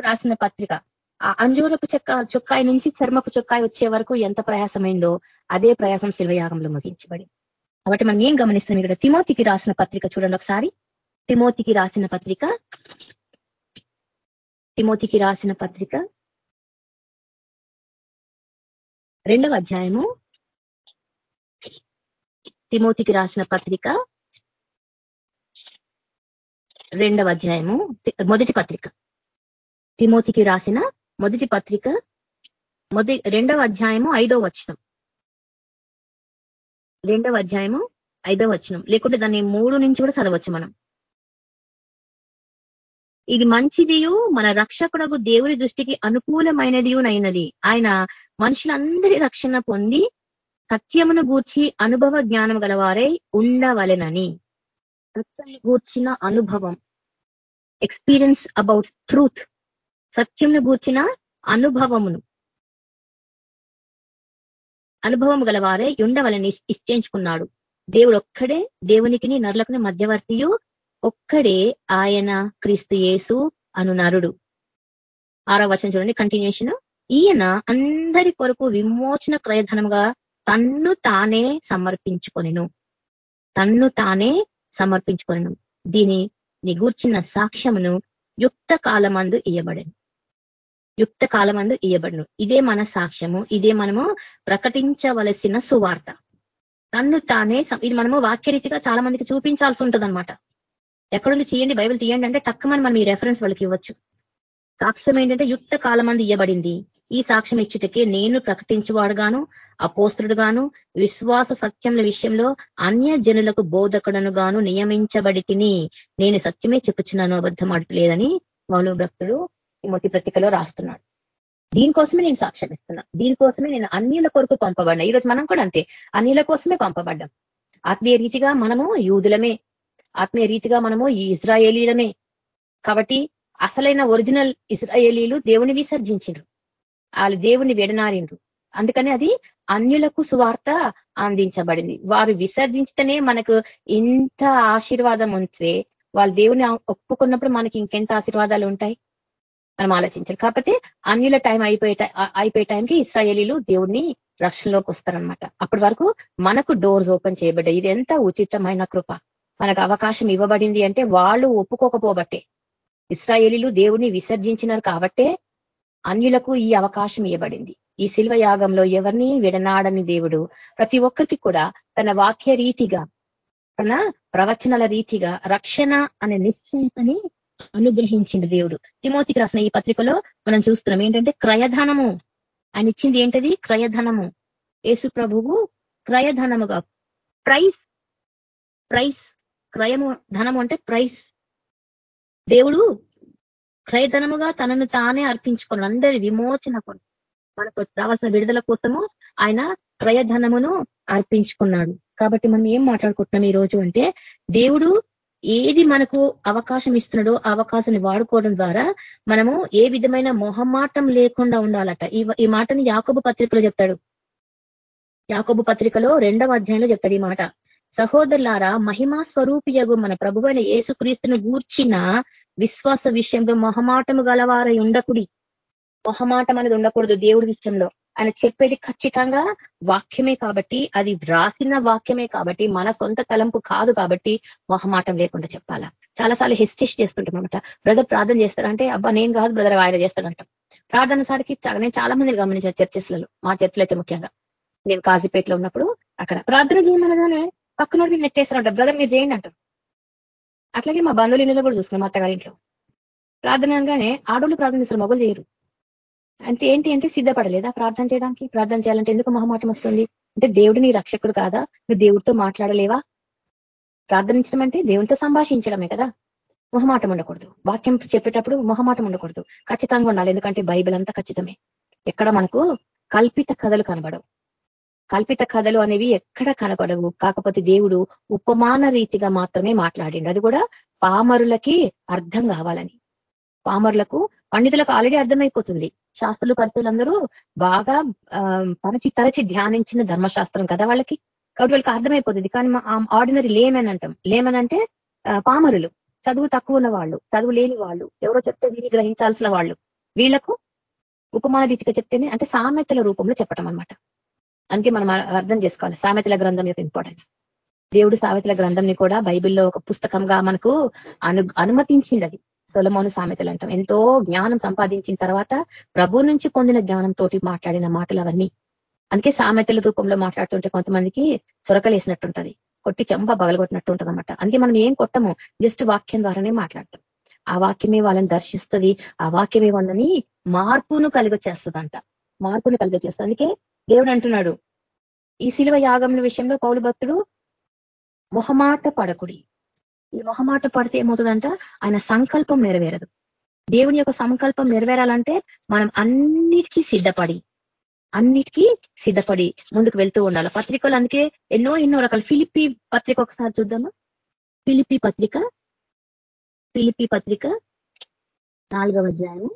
రాసిన పత్రిక. ఆ అంజూరపు చెక్క చుక్కాయి నుంచి చర్మపు చుక్కాయి వచ్చే వరకు ఎంత ప్రయాసమైందో అదే ప్రయాసం శిల్వయాగంలో ముగించబడి కాబట్టి మనం ఏం గమనిస్తున్నాం? ఇక్కడ తిమోతికి రాసిన పత్రిక చూడండి ఒకసారి. తిమోతికి రాసిన పత్రిక. తిమోతికి రాసిన పత్రిక. రెండవ అధ్యాయము. తిమోతికి రాసిన పత్రిక. రెండవ అధ్యాయము మొదటి పత్రిక. తిమోతికి రాసిన మొదటి పత్రిక మొదటి రెండవ అధ్యాయము ఐదో వచనం. రెండవ అధ్యాయము ఐదో వచనం. లేకుంటే దాన్ని మూడు నుంచి కూడా చదవచ్చు మనం. ఇది మంచిదియు మన రక్షకుడకు దేవుని దృష్టికి అనుకూలమైనది అయినది ఆయన మనుషులందరి రక్షణ పొంది సత్యమును గూర్చి అనుభవ జ్ఞానం గలవారై ఉండవలెనని. సత్యాన్ని గూర్చిన అనుభవం. ఎక్స్పీరియన్స్ అబౌట్ ట్రూత్ సత్యంను గూర్చిన అనుభవమును. అనుభవం గలవారే ఉండవలని ఇష్టేంచుకున్నాడు దేవుడు ఒక్కడే దేవునికి నరులకుని మధ్యవర్తియు ఒక్కడే ఆయన క్రీస్తు యేసు అను నరుడు. ఆరో వచనం చూడండి కంటిన్యూషన్ ఈయన అందరి కొరకు విమోచన క్రయధనముగా తన్ను తానే సమర్పించుకొనిను. తన్ను తానే సమర్పించుకొనిను. దీని నిగూర్చిన సాక్ష్యమును యుక్త కాలమందు ఇయ్యబడను. యుక్త కాలమందు ఇయ్యబడను. ఇదే మన సాక్ష్యము. ఇదే మనము ప్రకటించవలసిన సువార్త. తన్ను తానే ఇది మనము వాక్యరీతిగా చాలా మందికి చూపించాల్సి ఉంటుందన్నమాట. ఎక్కడుంది చేయండి బైబిల్ తీయండి అంటే టక్కమని మనం ఈ రెఫరెన్స్ వాళ్ళకి ఇవ్వచ్చు. సాక్ష్యం ఏంటంటే యుక్త కాలమంది ఇయ్యబడింది. ఈ సాక్ష్యం ఇచ్చుటకే నేను ప్రకటించువాడుగాను అపోస్తుడుగాను విశ్వాస సత్యముల విషయంలో అన్య జనులకు బోధకుడను గాను నియమించబడి తిని నేను సత్యమే చెప్పుచున్నాను అబద్ధం ఆడట్లేదని మౌలు భక్తుడు మొతి ప్రతికలో రాస్తున్నాడు. దీనికోసమే నేను సాక్ష్యం ఇస్తున్నా. దీనికోసమే నేను అన్యుల కొరకు పంపబడ్డా ఈరోజు మనం కూడా అంతే. అన్యుల కోసమే పంపబడ్డాం. ఆత్మీయ రీతిగా మనము యూదులమే. ఆత్మీయ రీతిగా మనము ఇజ్రాయేలీలమే. కాబట్టి అసలైన ఒరిజినల్ ఇజ్రాయేలీలు దేవుని విసర్జించిండ్రు వాళ్ళు దేవుని విడనారిండ్రు. అందుకని అది అన్యులకు సువార్త అందించబడింది. వారు విసర్జించితేనే మనకు ఇంత ఆశీర్వాదం ఉంటే వాళ్ళు దేవుని ఒప్పుకున్నప్పుడు మనకి ఇంకెంత ఆశీర్వాదాలు ఉంటాయి? మనం ఆలోచించాలి కాబట్టి అన్యుల టైం అయిపోయే అయిపోయే టైంకి ఇస్రాయేలీలు దేవుడిని రక్షణలోకి వస్తారనమాట అప్పటి వరకు మనకు డోర్స్ ఓపెన్ చేయబడ్డాయి. ఇది ఎంత ఉచితమైన కృప. మనకు అవకాశం ఇవ్వబడింది అంటే వాళ్ళు ఒప్పుకోకపోబట్టే. ఇస్రాయేలీలు దేవుని విసర్జించినారు కాబట్టే అన్యులకు ఈ అవకాశం ఇవ్వబడింది. ఈ శిల్వ యాగంలో ఎవరిని విడనాడని దేవుడు ప్రతి ఒక్కరికి కూడా తన వాక్య రీతిగా తన ప్రవచనల రీతిగా రక్షణ అనే నిశ్చయతని అనుగ్రహించింది దేవుడు. తిమోతికి రాసిన ఈ పత్రికలో మనం చూస్తున్నాం ఏంటంటే క్రయధనము ఆయన ఇచ్చింది ఏంటది? క్రయధనము. యేసు ప్రభువు క్రయధనముగా ప్రైస్ ప్రైస్ క్రయము ధనము అంటే ప్రైస్. దేవుడు క్రయధనముగా తనను తానే అర్పించుకున్నాడు అందరి విమోచన కొను మనకు రావాల్సిన విడుదల కోసము ఆయన క్రయధనమును అర్పించుకున్నాడు. కాబట్టి మనం ఏం మాట్లాడుకుంటున్నాం ఈ రోజు అంటే దేవుడు ఏది మనకు అవకాశం ఇస్తున్నాడో అవకాశాన్ని వాడుకోవడం ద్వారా మనము ఏ విధమైన మొహమాటం లేకుండా ఉండాలట. ఈ మాటని యాకబు పత్రికలో చెప్తాడు. యాకబు పత్రికలో రెండవ అధ్యాయంలో చెప్తాడు ఈ మాట. సహోదరులారా మహిమా స్వరూపియగు మన ప్రభువైన యేసుక్రీస్తును గూర్చిన విశ్వాస విషయంలో మొహమాటము గలవారై ఉండకుడి. మొహమాటం అనేది ఉండకూడదు దేవుడి విషయంలో. ఆయన చెప్పేది ఖచ్చితంగా వాక్యమే కాబట్టి అది వ్రాసిన వాక్యమే కాబట్టి మన సొంత తలంపు కాదు కాబట్టి మొహమాటం లేకుండా చెప్పాలా. చాలాసార్లు హెస్టేష్ చేస్తుంటాం అనమాట బ్రదర్ ప్రార్థన చేస్తారంటే అబ్బా నేను కాదు బ్రదర్ ఆయన చేస్తాడంట. ప్రార్థన సారికి నేను చాలా మందిని గమనించాను చర్చెస్లలో మా చర్చలు అయితే ముఖ్యంగా. నేను కాజీపేటలో ఉన్నప్పుడు అక్కడ. ప్రార్థన చేయమనగానే పక్కన నెట్టేస్తారంట బ్రదర్ మీరు చేయండి అంటారు. అట్లాగే మా బంధువులు ఇళ్ళలో కూడా చూసుకున్నాం మా అత్తగారింట్లో ప్రార్థన అనగానే ఆడోళ్ళు ప్రార్థన చేస్తారు మొగలు చేయరు. అంటే ఏంటి అంటే సిద్ధపడలేదా ప్రార్థన చేయడానికి? ప్రార్థన చేయాలంటే ఎందుకు మొహమాటం వస్తుంది? అంటే దేవుడు నీ రక్షకుడు కాదా? నువ్వు దేవుడితో మాట్లాడలేవా? ప్రార్థనించడం అంటే దేవునితో సంభాషించడమే కదా. మొహమాటం ఉండకూడదు. వాక్యం చెప్పేటప్పుడు మొహమాటం ఉండకూడదు. ఖచ్చితంగా ఉండాలి. ఎందుకంటే బైబిల్ అంతా ఖచ్చితమే. ఎక్కడ మనకు కల్పిత కథలు కనబడవు. కల్పిత కథలు అనేవి ఎక్కడ కనపడవు. కాకపోతే దేవుడు ఉపమాన రీతిగా మాత్రమే మాట్లాడిండు. అది కూడా పామరులకి అర్థం కావాలని. పామరులకు పండితులకు ఆల్రెడీ అర్థమైపోతుంది. శాస్త్రులు పరిస్థితులందరూ బాగా తరచి తరచి ధ్యానించిన ధర్మశాస్త్రం కదా వాళ్ళకి? కాబట్టి వాళ్ళకి అర్థమైపోతుంది. కానీ ఆర్డినరీ లేమన్ అంటాం. లేమన్ అంటే పామరులు. చదువు తక్కువ ఉన్న వాళ్ళు చదువు లేని వాళ్ళు ఎవరో చెప్తే వీరి గ్రహించాల్సిన వాళ్ళు. వీళ్ళకు ఉపమాన రీతిగా చెప్తేనే అంటే సామెతల రూపంలో చెప్పటం అనమాట అందుకే మనం అర్థం చేసుకోవాలి. సామెతల గ్రంథం యొక్క ఇంపార్టెన్స్ దేవుడు సామెతల గ్రంథంని కూడా బైబిల్లో ఒక పుస్తకంగా మనకు అను అనుమతించింది. అది సొలమోను సామెతలు అంటాం. ఎంతో జ్ఞానం సంపాదించిన తర్వాత ప్రభు నుంచి పొందిన జ్ఞానంతో మాట్లాడిన మాటలు అవన్నీ. అందుకే సామెతల రూపంలో మాట్లాడుతుంటే కొంతమందికి చొరకలేసినట్టుంటది కొట్టి చెంప బగలగొట్టినట్టు ఉంటుంది అనమాట అందుకే మనం ఏం కొట్టము? జస్ట్ వాక్యం ద్వారానే మాట్లాడటం ఆ వాక్యమే వాళ్ళని దర్శిస్తుంది ఆ వాక్యమే వాళ్ళని మార్పును కలుగ చేస్తుందంట మార్పును కలుగ చేస్తుంది అందుకే దేవుడు అంటున్నాడు ఈ శిలువ యాగం విషయంలో పౌలు భక్తుడు మొహమాట పడకుడి. ఈ మొహమాట పడితే ఏమవుతుందంట? ఆయన సంకల్పం నెరవేరదు. దేవుని యొక్క సంకల్పం నెరవేరాలంటే మనం అన్నిటికీ సిద్ధపడి అన్నిటికీ సిద్ధపడి ముందుకు వెళ్తూ ఉండాలి. పత్రికలు అందుకే ఎన్నో ఎన్నో రకాల. ఫిలిపి పత్రిక ఒకసారి చూద్దాము? ఫిలిపి పత్రిక ఫిలిపి పత్రిక నాలుగవ అధ్యాయము.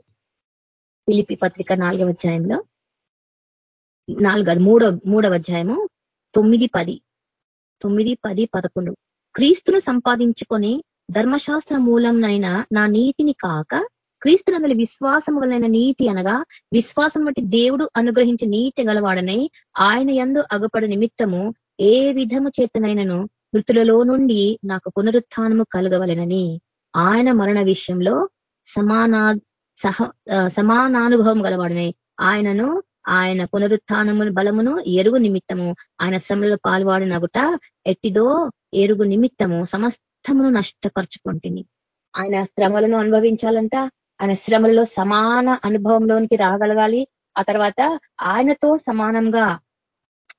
ఫిలిపి పత్రిక నాలుగవ అధ్యాయంలో నాలుగు మూడవ మూడవ అధ్యాయము తొమ్మిది పది. తొమ్మిది పది పదకొండు. క్రీస్తును సంపాదించుకొని ధర్మశాస్త్ర మూలంనైనా నా నీతిని కాక క్రీస్తునందలి విశ్వాసం వలన నీతి అనగా విశ్వాసం వంటి దేవుడు అనుగ్రహించి నీతి గలవాడనై ఆయన ఎందు అగపడు నిమిత్తము ఏ విధము చేతనైనను మృతులలో నుండి నాకు పునరుత్నము కలగవలెనని ఆయన మరణ విషయంలో సమానా సహ సమానానుభవం గలవాడనై ఆయనను ఆయన పునరుత్నము బలమును ఎరుగు నిమిత్తము. ఆయన శ్రమలో పాల్వాడినగుట ఎట్టిదో ఎరుగు నిమిత్తము. సమస్తమును నష్టపరుచుకుంటుంది ఆయన శ్రమలను అనుభవించాలంట. ఆయన శ్రమలలో సమాన అనుభవంలోనికి రాగలగాలి. ఆ తర్వాత ఆయనతో సమానంగా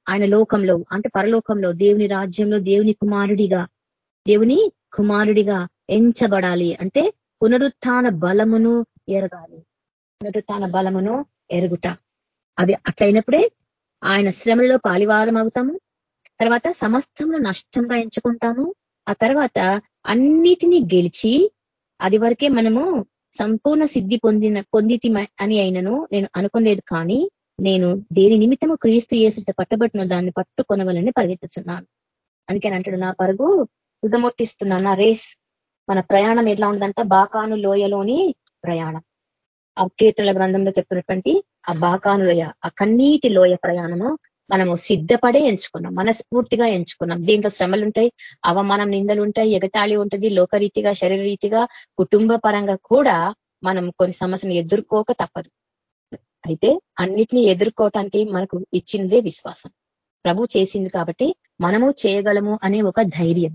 ఆయన లోకంలో అంటే పరలోకంలో దేవుని రాజ్యంలో దేవుని కుమారుడిగా దేవుని కుమారుడిగా ఎంచబడాలి. అంటే పునరుత్న బలమును ఎరగాలి. పునరుత్న బలమును ఎరుగుట. అది అట్లయినప్పుడే ఆయన శ్రమలో పాలివారం అవుతాము తర్వాత సమస్తంలో నష్టంగా ఎంచుకుంటాము ఆ తర్వాత అన్నిటినీ గెలిచి అది వరకే మనము సంపూర్ణ సిద్ధి పొందిన పొందితి అని అయినను నేను అనుకోలేదు కానీ నేను దేని నిమిత్తము క్రీస్తు యేసుతో పట్టబట్టిన దాన్ని పట్టుకొనవలని పరిగెత్తుతున్నాను అందుకని అంటాడు నా పరుగు ఉదమొట్టిస్తున్నాను నా రేస్ మన ప్రయాణం ఎట్లా ఉందంట? బాకాను లోయలోని ప్రయాణం. ఆ కీర్తనల గ్రంథంలో చెప్తున్నటువంటి ఆ బాకాను లోయ ఆ కన్నీటి లోయ ప్రయాణము మనము సిద్ధపడే ఎంచుకున్నాం మనస్ఫూర్తిగా ఎంచుకున్నాం. దీంట్లో శ్రమలు ఉంటాయి అవమానం నిందలు ఉంటాయి ఎగతాళి ఉంటుంది లోకరీతిగా శరీరరీతిగా కుటుంబ పరంగా కూడా మనం కొన్ని సమస్యను ఎదుర్కోక తప్పదు. అయితే అన్నిటినీ ఎదుర్కోవటానికి మనకు ఇచ్చిందే విశ్వాసం. ప్రభు చేసింది కాబట్టి మనము చేయగలము అనే ఒక ధైర్యం.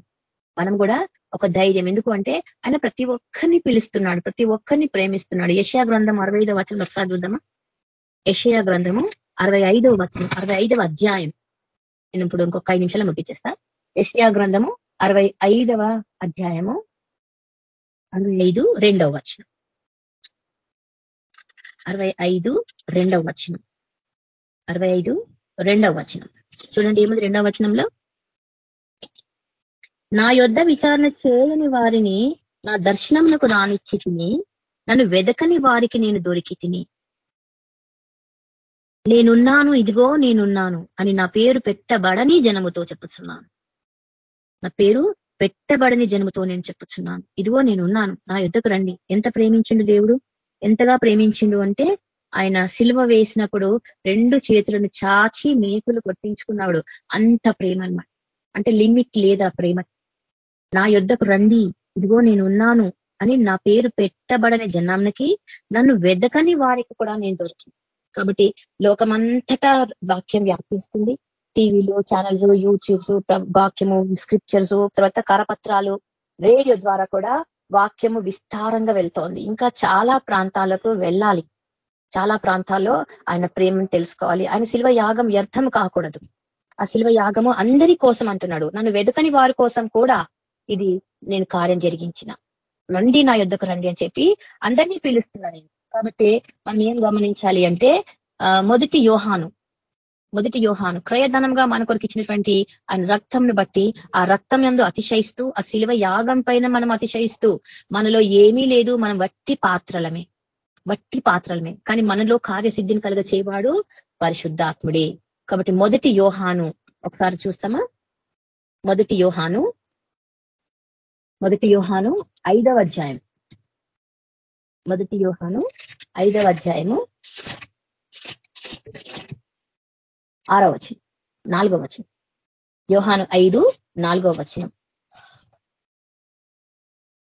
మనం కూడా ఒక ధైర్యం. ఎందుకు అంటే ఆయన ప్రతి ఒక్కరిని పిలుస్తున్నాడు ప్రతి ఒక్కరిని ప్రేమిస్తున్నాడు. యషయా గ్రంథం అరవై ఐదో వచనం ఒకసారి చూద్దామా? యషయా గ్రంథము అరవై ఐదవ వచనం అరవై ఐదవ అధ్యాయం. నేను ఇప్పుడు ఇంకొక ఐదు నిమిషాలు ముగించేస్తా యషయా గ్రంథము అరవై ఐదవ అధ్యాయము అరవై ఐదు రెండవ వచనం. అరవై ఐదు రెండవ వచనం. అరవై ఐదు రెండవ వచనం. చూడండి ఏముంది రెండవ వచనంలో? నా యొద్ధ విచారణ చేయని వారిని నా దర్శనమునకు రానిచ్చి తిని నన్ను వెదకని వారికి నేను దొరికి తిని నేనున్నాను ఇదిగో నేనున్నాను అని నా పేరు పెట్టబడని జనముతో చెప్పుచున్నాను. నా పేరు పెట్టబడని జనముతో నేను చెప్పుచున్నాను. ఇదిగో నేనున్నాను నా యుద్ధకు రండి. ఎంత ప్రేమించిండు దేవుడు? ఎంతగా ప్రేమించిండు అంటే ఆయన సిలువ వేసినప్పుడు రెండు చేతులను చాచి మేకులు కొట్టించుకున్నాడు. అంత ప్రేమ అనమాట అంటే లిమిట్ లేదా ప్రేమ. నా యుద్ధకు రండి. ఇదిగో నేను ఉన్నాను అని నా పేరు పెట్టబడని జనానికి నన్ను వెదకని వారికి కూడా నేను దొరికింది కాబట్టి లోకమంతటా వాక్యం వ్యాపిస్తుంది. టీవీలు ఛానల్స్ యూట్యూబ్స్ వాక్యము స్క్రిప్చర్స్ తర్వాత కరపత్రాలు రేడియో ద్వారా కూడా వాక్యము విస్తారంగా వెళ్తోంది. ఇంకా చాలా ప్రాంతాలకు వెళ్ళాలి. చాలా ప్రాంతాల్లో ఆయన ప్రేమను తెలుసుకోవాలి. ఆయన శిల్వ యాగం వ్యర్థం కాకూడదు. ఆ శిల్వ యాగము అందరి కోసం అంటున్నాడు. నన్ను వెదకని వారి కోసం కూడా ఇది నేను కార్యం జరిగించిన. రండి నా యుద్ధకు రండి అని చెప్పి అందరినీ పిలుస్తున్నా నేను. కాబట్టి మనం ఏం గమనించాలి అంటే మొదటి యోహాను. మొదటి యోహాను. క్రయధనంగా మన కొరకు ఇచ్చినటువంటి ఆయన రక్తంను బట్టి ఆ రక్తం ఎందు అతిశయిస్తూ ఆ శిలువ యాగం పైన మనం అతిశయిస్తూ మనలో ఏమీ లేదు మనం వట్టి పాత్రలమే. వట్టి పాత్రలమే. కానీ మనలో కార్యసిద్ధిని కలుగ చేయవాడు పరిశుద్ధాత్ముడే. కాబట్టి మొదటి యోహాను. ఒకసారి చూస్తామా? మొదటి యోహాను. మొదటి యోహాను ఐదవ అధ్యాయం మొదటి యోహాను ఐదవ అధ్యాయము. ఆరో వచనం నాలుగో వచనం. యోహాను ఐదు నాలుగో వచనం.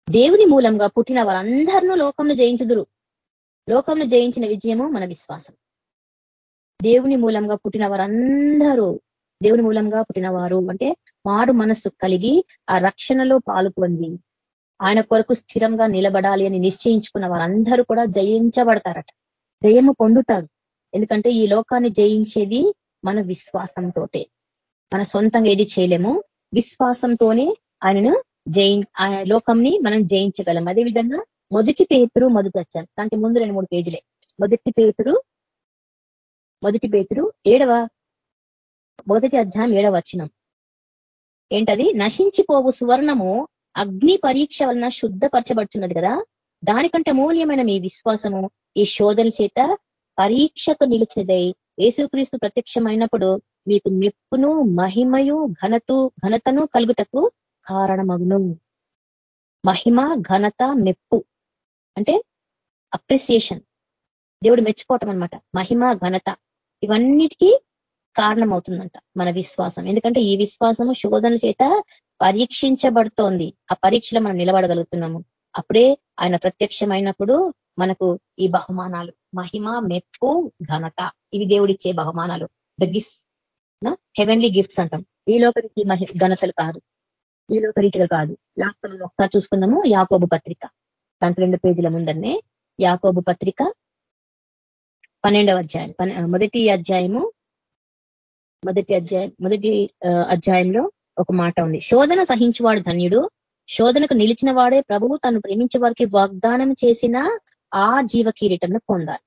దేవుని మూలంగా పుట్టిన వారందరినూ లోకంలో జయించుదురు. లోకంలో జయించిన విజయము మన విశ్వాసం. దేవుని మూలంగా పుట్టిన వారందరూ దేవుని మూలంగా పుట్టిన వారు అంటే మారు మనస్సు కలిగి ఆ రక్షణలో పాలు పొంది ఆయన కొరకు స్థిరంగా నిలబడాలి అని నిశ్చయించుకున్న వారందరూ కూడా జయించబడతారట. జయము పొందుతారు. ఎందుకంటే ఈ లోకాన్ని జయించేది మన విశ్వాసంతోటే. మన సొంతంగా ఏది చేయలేము విశ్వాసంతోనే ఆయనను జయి లోకంని మనం జయించగలం. అదేవిధంగా మొదటి పేతురు మొదటి వచ్చారు దానికి ముందు రెండు మూడు పేజీలే. మొదటి పేతురు మొదటి పేతురు ఏడవ మొదటి అధ్యాయం ఏడవ వచ్చినాం ఏంటది? నశించిపోవు సువర్ణము అగ్ని పరీక్ష వలన శుద్ధపరచబడుతున్నది కదా? దానికంటే మూల్యమైన మీ విశ్వాసము ఈ శోధన చేత పరీక్షకు నిలిచినదై యేసుక్రీస్తు ప్రత్యక్షమైనప్పుడు మీకు మెప్పును మహిమయు ఘనతు ఘనతను కలుగుటకు కారణమగును. మహిమ ఘనత మెప్పు అంటే అప్రిసియేషన్ దేవుడు మెచ్చుకోవటం అనమాట మహిమ ఘనత. ఇవన్నిటికీ కారణమవుతుందంట మన విశ్వాసం. ఎందుకంటే ఈ విశ్వాసము శోధన చేత పరీక్షించబడుతోంది. ఆ పరీక్షలో మనం నిలబడగలుగుతున్నాము. అప్పుడే ఆయన ప్రత్యక్షమైనప్పుడు మనకు ఈ బహుమానాలు మహిమ మెప్పు ఘనత ఇవి దేవుడిచ్చే బహుమానాలు. ద గిఫ్ట్స్ హెవెన్లీ గిఫ్ట్స్ అంటాం. ఈ లోకరికి ఘనతలు కాదు. ఈ లోకరీతిగా కాదు. లాస్ట్ ఒకసారి చూసుకుందాము. యాకోబు పత్రిక. దాంట్లో రెండు పేజీల ముందరనే యాకోబు పత్రిక పన్నెండవ అధ్యాయం. మొదటి అధ్యాయము మొదటి అధ్యాయం మొదటి అధ్యాయంలో ఒక మాట ఉంది. శోధన సహించువాడు ధన్యుడు. శోధనకు నిలిచిన వాడే ప్రభువు తను ప్రేమించే వారికి వాగ్దానం చేసిన ఆ జీవ కిరీటంను పొందాలి.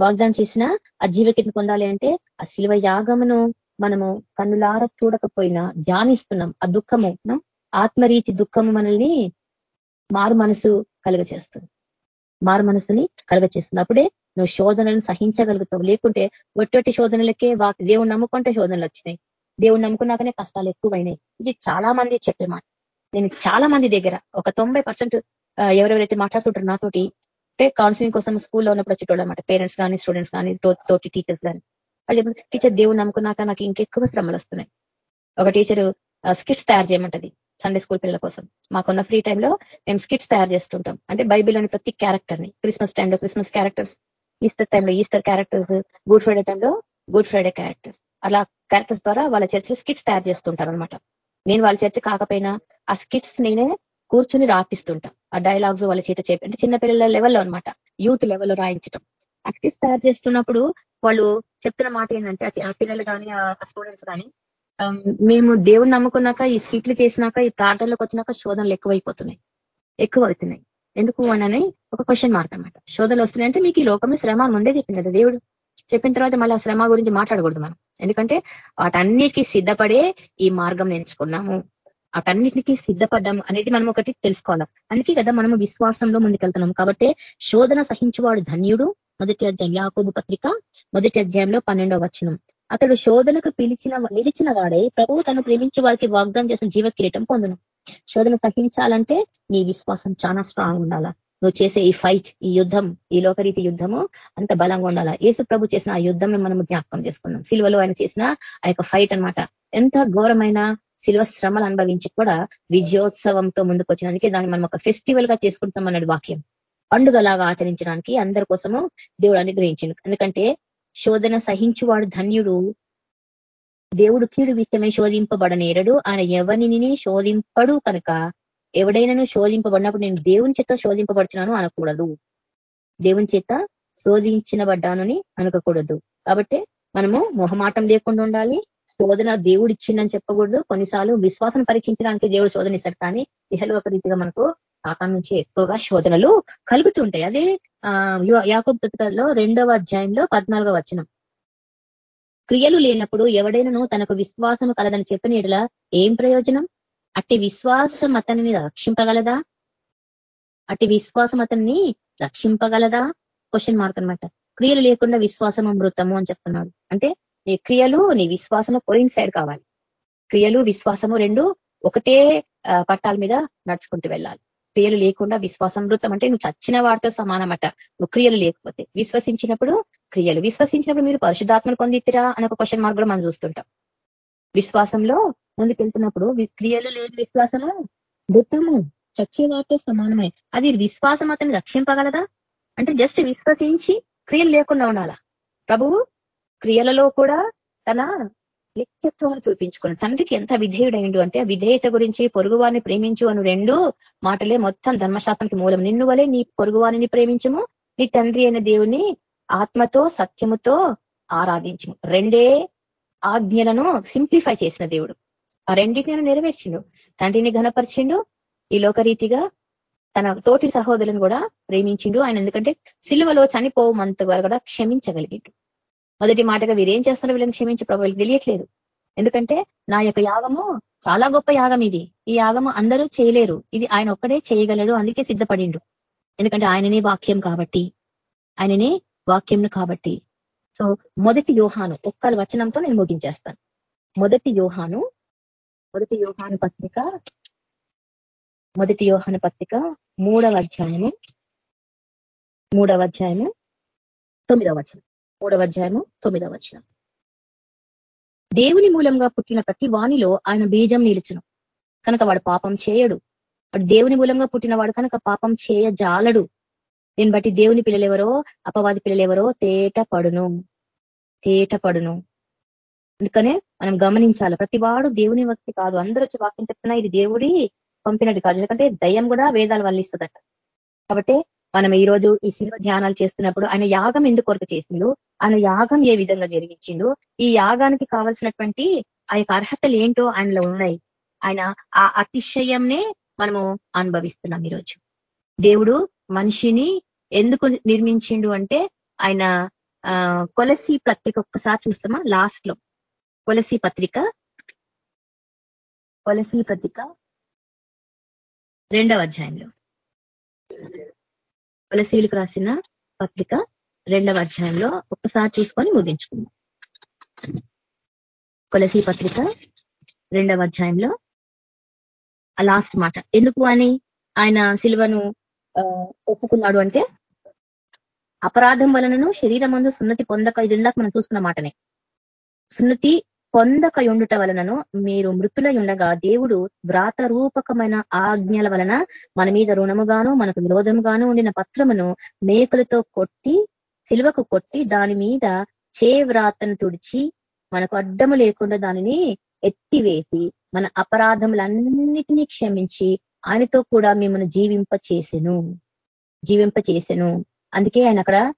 వాగ్దానం చేసిన ఆ జీవకిని పొందాలి అంటే ఆ శిల్వ యాగమును మనము కన్నులార చూడకపోయినా ధ్యానిస్తున్నాం. ఆ దుఃఖము ఆత్మరీతి దుఃఖము మనల్ని మారు మనసు కలుగచేస్తుంది. మారు మనసుని కలుగచేస్తుంది. అప్పుడే నువ్వు శోధనలను సహించగలుగుతావు. లేకుంటే ఒట్టొట్టి శోధనలకే దేవుడు నమ్ముకుంటే శోధనలు వచ్చినాయి. దేవుడు నమ్ముకున్నాకనే కష్టాలు ఎక్కువైనాయి. ఇది చాలా మంది చెప్పే మాట. నేను చాలా మంది దగ్గర ఒక తొంభై పర్సెంట్ ఎవరెవరైతే మాట్లాడుతుంటారు నాతోటి అంటే కౌన్సిలింగ్ కోసం స్కూల్లో ఉన్నప్పుడు వచ్చేటోళ్ళు అనమాట పేరెంట్స్ కానీ స్టూడెంట్స్ కానీ తోటి టీచర్స్ కానీ. వాళ్ళు టీచర్ దేవుడు నమ్ముకున్నాక నాకు ఇంకెక్కువ శ్రమలు వస్తున్నాయి. ఒక టీచర్ స్కిట్స్ తయారు చేయమంటది సండే స్కూల్ పిల్లల కోసం. మాకున్న ఫ్రీ టైంలో మేము స్కిట్స్ తయారు చేస్తుంటాం. అంటే బైబిల్ అనే ప్రతి క్యారెక్టర్ని క్రిస్మస్ టైంలో క్రిస్మస్ క్యారెక్టర్స్ ఈస్టర్ టైంలో ఈస్టర్ క్యారెక్టర్స్ గుడ్ ఫ్రైడే టైంలో గుడ్ ఫ్రైడే క్యారెక్టర్స్ అలా క్యారెక్టర్స్ ద్వారా వాళ్ళ చర్చ స్కిట్స్ తయారు చేస్తుంటారు అనమాట నేను వాళ్ళ చర్చ కాకపోయినా ఆ స్కిట్స్ నేనే కూర్చుని రాపిస్తుంటా. ఆ డైలాగ్స్ వాళ్ళ చేత చెప్పి అంటే చిన్నపిల్లల లెవెల్లో అనమాట యూత్ లెవెల్లో రాయించడం ఆ స్కిట్స్ తయారు చేస్తున్నప్పుడు వాళ్ళు చెప్తున్న మాట ఏంటంటే ఆ పిల్లలు కానీ ఆ స్టూడెంట్స్ కానీ మేము దేవుని నమ్ముకున్నాక ఈ స్కిట్లు చేసినాక ఈ ప్రార్థనలకు వచ్చినాక శోధనలు ఎక్కువైపోతున్నాయి. ఎక్కువ అవుతున్నాయి. ఎందుకు అని ఒక క్వశ్చన్ మార్క్ అనమాట శోధనలు వస్తున్నాయంటే మీకు ఈ లోకంలో శ్రమ ముందే చెప్పింది కదా దేవుడు. చెప్పిన తర్వాత మళ్ళీ శ్రమ గురించి మాట్లాడకూడదు మనం. ఎందుకంటే వాటన్నిటికీ సిద్ధపడే ఈ మార్గం ఎంచుకున్నాము వాటన్నిటికీ సిద్ధపడ్డాము అనేది మనం ఒకటి తెలుసుకోవాలి. అందుకే కదా మనము విశ్వాసంలో ముందుకెళ్తున్నాం కాబట్టి శోధన సహించువాడు ధన్యుడు. మొదటి అధ్యాయం యాకోబు పత్రిక మొదటి అధ్యాయంలో పన్నెండవ వచనం. అతడు శోధనకు పిలిచిన నిలిచిన వాడే ప్రభువు తను ప్రేమించే వారికి వాగ్దానం చేసిన జీవ కిరీటం పొందును. శోధన సహించాలంటే నీ విశ్వాసం చాలా స్ట్రాంగ్ ఉండాలా? నువ్వు చేసే ఈ ఫైట్ ఈ యుద్ధం ఈ లోకరీతి యుద్ధము అంత బలంగా ఉండాలా? యేసు ప్రభు చేసిన ఆ యుద్ధం మనం జ్ఞాపకం చేసుకున్నాం. సిల్వలో ఆయన చేసిన ఆ ఫైట్ అనమాట ఎంత ఘోరమైన శిల్వ శ్రమలు అనుభవించి కూడా విజయోత్సవంతో ముందుకు వచ్చినందుకే దాన్ని మనం ఒక ఫెస్టివల్గా చేసుకుంటాం అన్నది వాక్యం. పండుగలాగా ఆచరించడానికి అందరి కోసము దేవుడు అనుగ్రహించింది ఎందుకంటే శోధన సహించువాడు ధన్యుడు దేవుడు కీడు విషయమై శోధింపబడనేరడు ఆయన ఎవరిని శోధింపడు కనుక ఎవడైనాను శోధింపబడినప్పుడు నేను దేవుని చేత శోధింపబడుచున్నాను అనకూడదు. దేవుని చేత శోధించినబడ్డానని అనకూడదు కాబట్టి మనము మొహమాటం లేకుండా ఉండాలి. శోధన దేవుడు ఇచ్చిందని చెప్పకూడదు. కొన్నిసార్లు విశ్వాసం పరీక్షించడానికి దేవుడు శోధన ఇస్తాడు కానీ ఇహలో ఒక రీతిగా మనకు ఆకాం నుంచి ఎక్కువగా శోధనలు కలుగుతుంటాయి అదే యాకబ్ పుస్తకాల్లో రెండవ అధ్యాయంలో పద్నాలుగో వచనం. క్రియలు లేనప్పుడు ఎవడైనాను తనకు విశ్వాసము కలదని చెప్పిన ఏం ప్రయోజనం? అట్టి విశ్వాసం అతనిని రక్షింపగలదా? అట్టి విశ్వాసం అతన్ని రక్షింపగలదా? క్వశ్చన్ మార్క్ అనమాట క్రియలు లేకుండా విశ్వాసం అమృతము అని చెప్తున్నాడు. అంటే నీ క్రియలు నీ విశ్వాసము సైడ్ కావాలి. క్రియలు విశ్వాసము రెండు ఒకటే పట్టాల మీద నడుచుకుంటూ వెళ్ళాలి. క్రియలు లేకుండా విశ్వాసమృతం అంటే నువ్వు చచ్చిన వాడితో సమానమట. నువ్వు క్రియలు లేకపోతే. విశ్వసించినప్పుడు క్రియలు. విశ్వసించినప్పుడు మీరు పరిశుద్ధాత్మను పొందితిరా అని ఒక క్వశ్చన్ మార్క్ కూడా మనం చూస్తుంటాం. విశ్వాసంలో ముందుకెళ్తున్నప్పుడు క్రియలు లేని విశ్వాసము మృతము చచ్చేవాటితో సమానమే. అది విశ్వాసం అతను రక్షింపగలదా? అంటే జస్ట్ విశ్వసించి క్రియలు లేకుండా ఉండాలా? ప్రభువు క్రియలలో కూడా తన లిఖ్యత్వాన్ని చూపించుకుని తండ్రికి ఎంత విధేయుడైండు అంటే విధేయత గురించి పొరుగువారిని ప్రేమించు అను రెండు మాటలే మొత్తం ధర్మశాస్త్రానికి మూలం. నిన్ను వలే నీ పొరుగువారిని ప్రేమించము నీ తండ్రి అయిన దేవుని ఆత్మతో సత్యముతో ఆరాధించు రెండే ఆజ్ఞలను సింప్లిఫై చేసిన దేవుడు. ఆ రెండింటిని నెరవేర్చిండు. తండ్రిని ఘనపరిచిండు. ఈ లోకరీతిగా తన తోటి సహోదరులను కూడా ప్రేమించిండు. ఆయన ఎందుకంటే సిలువలో చనిపోమంత వారు కూడా క్షమించగలిగిండు. మొదటి మాటగా వీరేం చేస్తున్నారు వీళ్ళని క్షమించి ప్రభు తెలియట్లేదు. ఎందుకంటే నా యొక్క యాగము చాలా గొప్ప యాగం ఇది. ఈ యాగము అందరూ చేయలేరు. ఇది ఆయన ఒక్కడే చేయగలడు. అందుకే సిద్ధపడిండు. ఎందుకంటే ఆయననే వాక్యం కాబట్టి. ఆయననే వాక్యంను కాబట్టి. సో మొదటి యోహాను ఒక్క వచనంతో నేను ముగించేస్తాను. మొదటి యోహాను మొదటి యోహాను పత్రిక మొదటి యోహాను పత్రిక మూడవ అధ్యాయము మూడవ అధ్యాయము తొమ్మిదవ వచనం. మూడవ అధ్యాయము తొమ్మిదవ వచనం. దేవుని మూలంగా పుట్టిన ప్రతి వాణిలో ఆయన బీజం నిలుచును. కనుక వాడు పాపం చేయడు. వాడు దేవుని మూలంగా పుట్టిన వాడు కనుక పాపం చేయజాలడు. దీన్ని బట్టి దేవుని పిల్లలెవరో అపవాది పిల్లలెవరో తేట పడును. తేట పడును. అందుకనే మనం గమనించాలి ప్రతి వాడు దేవుని వ్యక్తి కాదు. అందరూ వచ్చి వాక్యం చెప్తున్నా ఇది దేవుడి పంపినట్టు కాదు. ఎందుకంటే దయ్యం కూడా వేదాలు వల్లిస్తుందట. కాబట్టి మనం ఈ రోజు ఈ శిల్వ ధ్యానాలు చేస్తున్నప్పుడు ఆయన యాగం ఎందుకు కొరకు చేసిండు? ఆయన యాగం ఏ విధంగా జరిగించిండు? ఈ యాగానికి కావాల్సినటువంటి ఆ యొక్క అర్హతలు ఏంటో ఆయనలో ఉన్నాయి. ఆయన ఆ అతిశయంనే మనము అనుభవిస్తున్నాం ఈరోజు దేవుడు మనిషిని ఎందుకు నిర్మించిండు అంటే ఆయన కొలసి పత్రిక ఒక్కసారి చూస్తామా? లాస్ట్లో కొలసి పత్రిక. కొలసి పత్రిక. రెండవ అధ్యాయంలో. కొలసీలకు రాసిన పత్రిక రెండవ అధ్యాయంలో ఒక్కసారి చూసుకొని ముగించుకుందాం. కొలసీ పత్రిక రెండవ అధ్యాయంలో. లాస్ట్ మాట. ఎందుకు అని? ఆయన సిల్వను ఒప్పుకున్నాడు అంటే అపరాధం వలనను శరీరముందు సున్నతి పొందక ఇది మనం చూసుకున్న మాటనే. సున్నతి పొందక ఉండుట వలనను మీరు మృతులై ఉండగా దేవుడు వ్రాత రూపకమైన ఆజ్ఞల వలన మన మీద రుణముగాను మనకు విరోధముగాను ఉండిన పత్రమును మేకలతో కొట్టి సిలువకు కొట్టి దాని మీద చే వ్రాతను తుడిచి మనకు అడ్డము లేకుండా దానిని ఎత్తివేసి మన అపరాధములన్నిటినీ క్షమించి ఆయనతో కూడా మిమ్మల్ని జీవింప చేసెను. జీవింప చేసెను. అందుకే ఆయన అక్కడ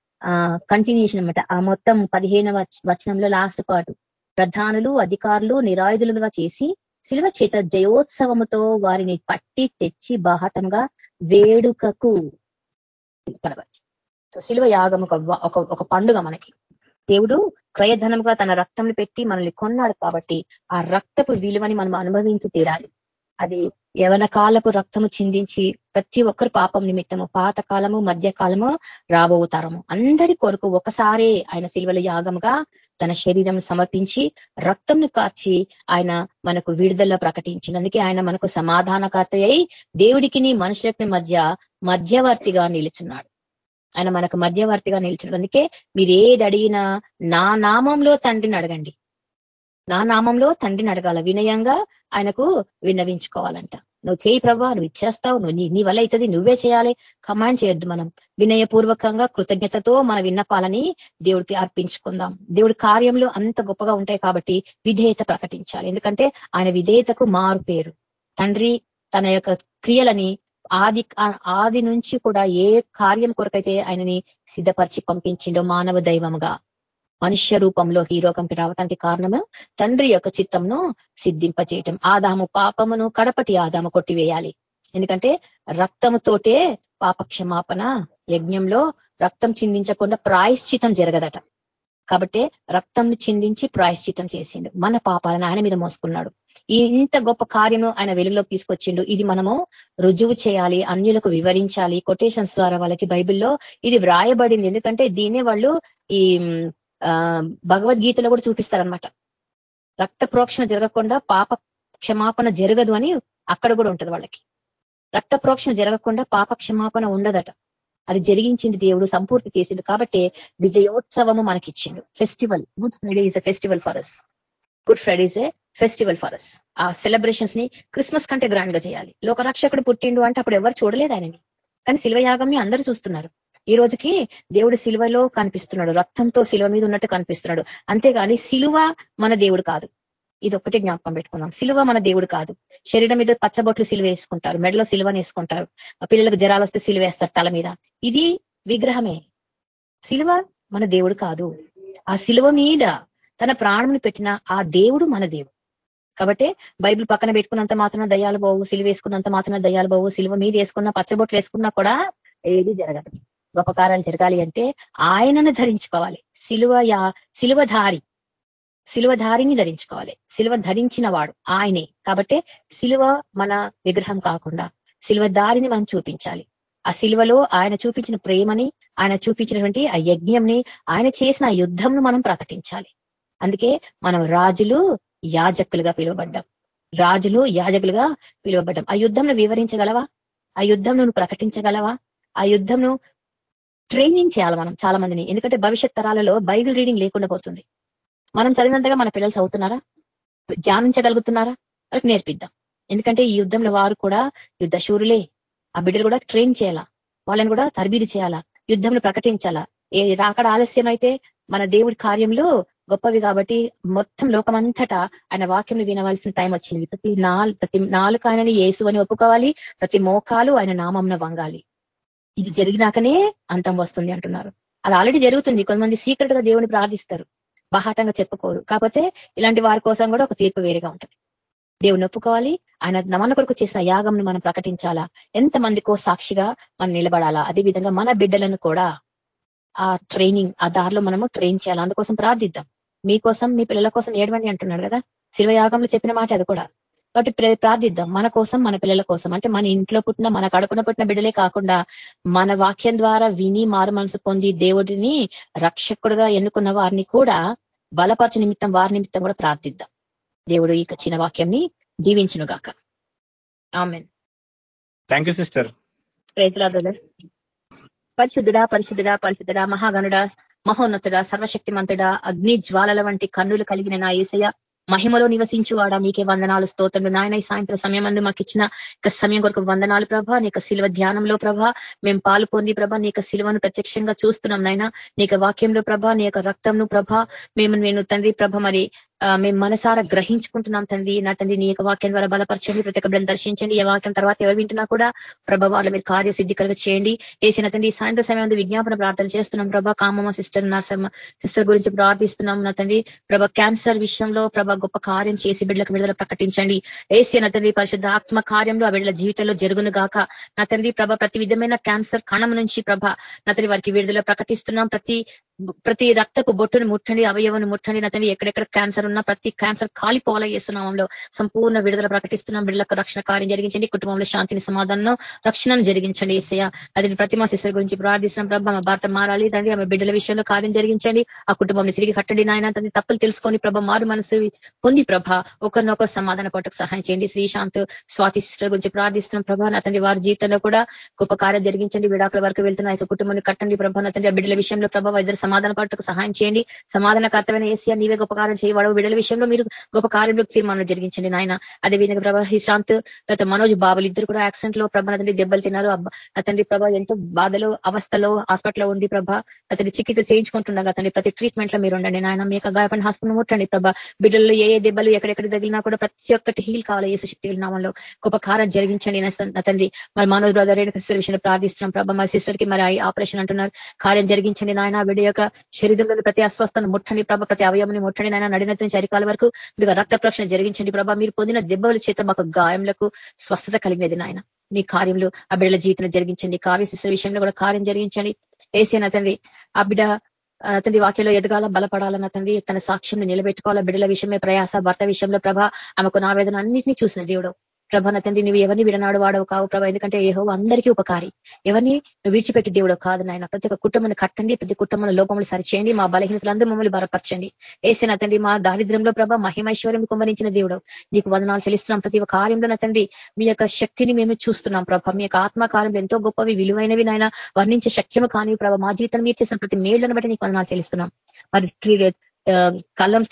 కంటిన్యూషన్ అనమాట ఆ మొత్తం పదిహేనవ వచనంలో లాస్ట్ పాటు ప్రధానులు అధికారులు నిరాయుధులుగా చేసి శిల్వ చేత జయోత్సవముతో వారిని పట్టి తెచ్చి బాహటంగా వేడుకకు సో శిల్వ యాగం ఒక ఒక పండుగ మనకి. దేవుడు క్రయధనముగా తన రక్తం పెట్టి మనల్ని కొన్నాడు కాబట్టి ఆ రక్తపు విలువని మనం అనుభవించి తీరాలి. అది యవన కాలపు రక్తము చిందించి ప్రతి ఒక్కరు పాపం నిమిత్తము పాత కాలము మధ్య కాలము రాబోతారము అందరి కొరకు ఒకసారే ఆయన శిల్వల యాగముగా తన శరీరం సమర్పించి రక్తంను కార్చి ఆయన మనకు విడుదల ప్రకటించినందుకే ఆయన మనకు సమాధానకర్త అయి దేవుడికి మనుషులకి మధ్య మధ్యవర్తిగా నిలుచున్నాడు. ఆయన మనకు మధ్యవర్తిగా నిలిచినందుకే మీరు ఏది అడిగినా నా నామంలో తండ్రిని అడగండి. నా నామంలో తండ్రిని అడగాల వినయంగా ఆయనకు విన్నవించుకోవాలంట. నువ్వు చేయి ప్రభా నువ్వు ఇచ్చేస్తావు నువ్వు నీ వల్ల అవుతుంది నువ్వే చేయాలి. కమాండ్ చేయొద్దు మనం. వినయపూర్వకంగా కృతజ్ఞతతో మన విన్నపాలని దేవుడికి అర్పించుకుందాం. దేవుడి కార్యంలో అంత గొప్పగా ఉంటాయి కాబట్టి విధేయత ప్రకటించాలి. ఎందుకంటే ఆయన విధేయతకు మారు పేరు. తండ్రి తన యొక్క క్రియలని ఆది ఆది నుంచి కూడా ఏ కార్యం కొరకైతే ఆయనని సిద్ధపరిచి పంపించిండో మానవ దైవముగా మనుష్య రూపంలో ఈ లోకంకి రావడానికి కారణము తండ్రి యొక్క చిత్తంను సిద్ధింపచేయటం ఆదాము పాపమును కడపటి ఆదాము కొట్టివేయాలి. ఎందుకంటే రక్తముతోటే పాపక్షమాపణ యజ్ఞంలో రక్తం చిందించకుండా ప్రాయశ్చితం జరగదట. కాబట్టి రక్తంను చిందించి ప్రాయశ్చితం చేసిండు. మన పాపాలను ఆయన మీద మోసుకున్నాడు. ఈ ఇంత గొప్ప కార్యము ఆయన వెలుగులోకి తీసుకొచ్చిండు. ఇది మనము రుజువు చేయాలి అన్యులకు వివరించాలి. కొటేషన్స్ ద్వారా వాళ్ళకి బైబిల్లో ఇది వ్రాయబడింది. ఎందుకంటే దీనే వాళ్ళు ఈ భగవద్గీతలో కూడా చూపిస్తారనమాట రక్త ప్రోక్షణ జరగకుండా పాప క్షమాపణ జరగదు అని అక్కడ కూడా ఉంటది వాళ్ళకి. రక్త ప్రోక్షణ జరగకుండా పాప క్షమాపణ ఉండదట. అది జరిగించింది దేవుడు సంపూర్తి చేసింది. కాబట్టి విజయోత్సవము మనకిచ్చిండు. Festival good Friday is a festival for us good Friday is a festival for us ఆ సెలబ్రేషన్స్ని క్రిస్మస్ కంటే గ్రాండ్గా చేయాలి. లోకరక్షకుడు పుట్టిండు అంటే అప్పుడు ఎవరు చూడలేదు ఆయనని. కానీ శిల్వయాగంని అందరూ చూస్తున్నారు. ఈ రోజుకి దేవుడు శిలువలో కనిపిస్తున్నాడు. రక్తంతో శిలువ మీద ఉన్నట్టు కనిపిస్తున్నాడు. అంతేగాని శిలువ మన దేవుడు కాదు. ఇది ఒకటి జ్ఞాపకం పెట్టుకుందాం. సిలువ మన దేవుడు కాదు. శరీరం మీద పచ్చబొట్లు సిలువ వేసుకుంటారు. మెడలో సిలువని వేసుకుంటారు. పిల్లలకు జ్వరాలు వస్తే సిలువ వేస్తారు తల మీద. ఇది విగ్రహమే. సిలువ మన దేవుడు కాదు. ఆ సిలువ మీద తన ప్రాణముని పెట్టిన ఆ దేవుడు మన దేవుడు. కాబట్టి బైబిల్ పక్కన పెట్టుకున్నంత మాత్రం దయ్యాలు బావు సిలువ వేసుకున్నంత మాత్రం దయ్యాలు బావు సిలువ మీద వేసుకున్న పచ్చబొట్లు వేసుకున్నా కూడా ఏది జరగదు. గొప్పకారాలు జరగాలి అంటే ఆయనను ధరించుకోవాలి. సిలువ సిలువధారి సిలువధారిని ధరించుకోవాలి. సిలువ ధరించిన వాడు ఆయనే. కాబట్టి సిలువ మన విగ్రహం కాకుండా సిలువధారిని మనం చూపించాలి. ఆ సిలువలో ఆయన చూపించిన ప్రేమని ఆయన చూపించినటువంటి ఆ యజ్ఞంని ఆయన చేసిన యుద్ధంను మనం ప్రకటించాలి. అందుకే మనం రాజులు యాజకులుగా పిలువబడ్డాం. రాజులు యాజకులుగా పిలువబడ్డాం. ఆ యుద్ధంను వివరించగలవా? ఆ యుద్ధం నువ్వు ప్రకటించగలవా? ఆ యుద్ధంను ట్రైనింగ్ చేయాలి మనం చాలా మందిని. ఎందుకంటే భవిష్యత్ తరాలలో బైబిల్ రీడింగ్ లేకుండా పోతుంది. మనం చదివినంతగా మన పిల్లలు చదువుతున్నారా? ధ్యానించగలుగుతున్నారా? వాళ్ళకి నేర్పిద్దాం. ఎందుకంటే ఈ యుద్ధంలో వారు కూడా యుద్ధ శూరులే. ఆ బిడ్డలు కూడా ట్రైన్ చేయాలా? వాళ్ళని కూడా తరబీదు చేయాలా? యుద్ధంలో ప్రకటించాలా? ఏ రాకడ ఆలస్యం అయితే మన దేవుడి కార్యంలో గొప్పవి కాబట్టి మొత్తం లోకమంతటా ఆయన వాక్యం వినవలసిన టైం వచ్చింది. ప్రతి నాలు ప్రతి నాలుగు ఆయనని ఏసు అని ఒప్పుకోవాలి. ప్రతి మోకాలు ఆయన నామంన వంగాలి. ఇది జరిగినాకనే అంతం వస్తుంది అంటున్నారు. అది ఆల్రెడీ జరుగుతుంది. కొంతమంది సీక్రెట్గా దేవుని ప్రార్థిస్తారు. బహాటంగా చెప్పుకోరు. కాకపోతే ఇలాంటి వారి కోసం కూడా ఒక తీర్పు వేరేగా ఉంటుంది. దేవుని ఒప్పుకోవాలి. ఆయన మన కొరకు చేసిన యాగంను మనం ప్రకటించాలా? ఎంత మందికో సాక్షిగా మనం నిలబడాలా? అదే విధంగా మన బిడ్డలను కూడా ఆ ట్రైనింగ్ ఆ దారిలో మనము ట్రైన్ చేయాలి? అందుకోసం ప్రార్థిద్దాం. మీకోసం మీ పిల్లల కోసం ఏడవండి అంటున్నాడు కదా? శివయాగంలో చెప్పిన మాట అది కూడా. కాబట్టి ప్రార్థిద్దాం. మన కోసం మన పిల్లల కోసం. అంటే మన ఇంట్లో పుట్టిన మన కడుపున పుట్టిన బిడ్డలే కాకుండా మన వాక్యం ద్వారా విని మారు మనసు పొంది దేవుడిని రక్షకుడుగా ఎన్నుకున్న వారిని కూడా బలపరచ నిమిత్తం వారి నిమిత్తం కూడా ప్రార్థిద్దాం. దేవుడు ఈ చిన్న వాక్యంని దీవించును గాక ఆమెన్ థ్యాంక్ యూ సిస్టర్ పరిశుద్ధుడా పరిశుద్ధుడా పరిశుద్ధుడా మహాగనుడా మహోన్నతుడా సర్వశక్తిమంతుడా అగ్ని జ్వాలల వంటి కన్నులు కలిగిన నా ఏసయ మహిమలో నివసించువాడా? నీకే వందనాలు స్తోత్రులు నాయన సాయంత్రం సమయం అందు మాకు ఇచ్చిన సమయం కొరకు వందనాలు ప్రభా. నీకు శిల్వ ధ్యానంలో ప్రభా మేము పాలు పొంది ప్రభా నీకు శిల్వను ప్రత్యక్షంగా చూస్తున్నాం నాయన. నీకు వాక్యంలో ప్రభా నీ యొక్క రక్తంను ప్రభా మేము నేను తండ్రి ప్రభ మరి మేము మనసారా గ్రహించుకుంటున్నాం తండ్రి. నా తండ్రి నీ యొక్క వాక్యం ద్వారా బలపరచండి ప్రతి ఒక్క దర్శించండి. ఈ వాక్యం తర్వాత ఎవరు వింటున్నా కూడా ప్రభా వాళ్ళ మీరు కార్యసిద్ధి కలుగ చేయండి వేసిన తండ్రి సాయంత్రం సమయం విజ్ఞాపన ప్రార్థన చేస్తున్నాం ప్రభా. కామమ్మ సిస్టర్ నర్సమ్మ సిస్టర్ గురించి ప్రార్థిస్తున్నాం నా తండ్రి. ప్రభా క్యాన్సర్ విషయంలో ప్రభా గొప్ప కార్యం చేసి బిడ్డలకు విడుదల ప్రకటించండి. ఏసీ నా తండ్రి పరిశుద్ధ ఆత్మ కార్యంలో ఆ బిడ్డల జీవితంలో జరుగును గాక. నా తండ్రి ప్రభ ప్రతి విధమైన క్యాన్సర్ కణం నుంచి ప్రభ నా తండ్రి వారికి విడుదల ప్రకటిస్తున్నాం. ప్రతి ప్రతి రక్తపు బొట్టును ముట్టండి అవయవను ముట్టండి. నా తండ్రి ఎక్కడెక్కడ క్యాన్సర్ ఉన్నా ప్రతి క్యాన్సర్ కాలిపోవాలా చేస్తున్నామంలో సంపూర్ణ విడుదల ప్రకటిస్తున్నాం. బిడ్డలకు రక్షణ కార్యం జరిగించండి. కుటుంబంలో శాంతిని సమాధానం రక్షణను జరిగించండి ఏసయ అది ప్రతిమా శిశుల గురించి ప్రార్థిస్తున్నాం. ప్రభా మా భారత మారాలి తండ్రి ఆమె బిడ్డల విషయంలో కార్యం జరిగించండి. ఆ కుటుంబం తిరిగి కట్టండి నాయన తండ్రి. తప్పులు తెలుసుకొని ప్రభ మారు మనసు పొంది ప్రభ ఒకరినొకరు సమాధాన పట్టుకు సహాయం చేయండి. శ్రీశాంత్ స్వాతి సిస్టర్ గురించి ప్రార్థిస్తున్నాం. ప్రభా నా తండ్రి వారి జీవితంలో కూడా గొప్ప కార్యం జరిగించండి. విడాకుల వరకు వెళ్తున్న ఆ కుటుంబాన్ని కట్టండి ప్రభా. నా తండ్రి బిడ్డల విషయంలో ప్రభావ ఇద్దరు సమాధాన పట్టుకు సహాయం చేయండి. సమాధానకర్తమైన ఏసీ నీవే గొప్ప కార్యం చేయవాడు బిడ్డల విషయంలో మీరు గొప్ప కార్యంలో తీర్మానం జరిగించండి నాయన. అదే విధంగా ప్రభా హిశాంత్ తర్వాత మనోజ్ బాబులు ఇద్దరు కూడా యాక్సిడెంట్లో ప్రభా అతని దెబ్బలు తిన్నారు. అతని ప్రభా ఎంతో బాధలో అవస్థలో హాస్పిటల్లో ఉండి ప్రభా అతని చికిత్స చేయించుకుంటున్నారు అతని ప్రతి ట్రీట్మెంట్లో మీరు ఉండండి నాయన. మీ యొక్క గాయపడిన హాస్పిటల్ ముట్టండి ప్రభా. బిడ్డల్లో ఏ ఏ దెబ్బలు ఎక్కడెక్కడ తగిలినా కూడా ప్రతి ఒక్కటి హీల్ కావాలి ఏసు శక్తి నామంలో. గొప్ప కారం జరిగించండి తండ్రి. మరి మనోజ్ బ్రదర్ సిస్టర్ విషయంలో ప్రార్థిస్తున్నాం ప్రభా. మా సిస్టర్కి మరి ఆపరేషన్ అంటున్నారు. కార్యం జరిగించండి నాయన. బిడ్డ యొక్క శరీరంలో ప్రతి అస్వస్థను ముట్టండి ప్రభ ప్రతి అవయవని ముట్టండి నాయన. నడిన చరికాల వరకు మీకు రక్త ప్రక్షణ జరిగించండి ప్రభా. మీరు పొందిన దెబ్బల చేత మాకు గాయములకు స్వస్థత కలిగినది నాయన. నీ కార్యంలో ఆ బిడ్డల జీవితంలో జరిగించండి. కావ్య శిశుల విషయంలో కూడా కార్యం జరిగించండి. ఏసేనా తండ్రి ఆ బిడ్డ అతని వాక్యంలో ఎదగాల బలపడాలన్న తండ్రి తన సాక్ష్యం నిలబెట్టుకోవాలా. బిడ్డల విషయమే ప్రయాస భర్త విషయంలో ప్రభ ఆమెకు నావేదన అన్నింటినీ చూసిన దేవుడు. ప్రభ నా తండ్రి నువ్వు ఎవరిని విడనాడు వాడవు కావు ప్రభా ఎందుకంటే ఏహో అందరికీ ఉపకారి. ఎవరిని నువ్వు విడిచిపెట్టి దేవుడు కాదు నాయన. ప్రతి ఒక్క కుటుంబాన్ని కట్టండి ప్రతి కుటుంబంలో లోపములు సరిచేయండి మా బలహీనతలందరూ మమ్మల్ని బలపరచండి. వేసిన తండ్రి మా దారిద్ర్యంలో ప్రభ మహిమైశ్వర్యం కుమరించిన దేవుడు నీకు వందనాలు చెల్లిస్తున్నాం. ప్రతి ఒక్క కార్యంలో నా తండ్రి మీ యొక్క శక్తిని మేము చూస్తున్నాం ప్రభా. మీ యొక్క ఆత్మకార్యంలో ఎంతో గొప్పవి విలువైనవి నాయన. వర్ణించే శక్యము కానీ ప్రభా. మా జీవితం మీరు చేసిన ప్రతి మేళ్ళను బట్టి నీకు వందనాలు చెల్లిస్తున్నాం. మరి కలం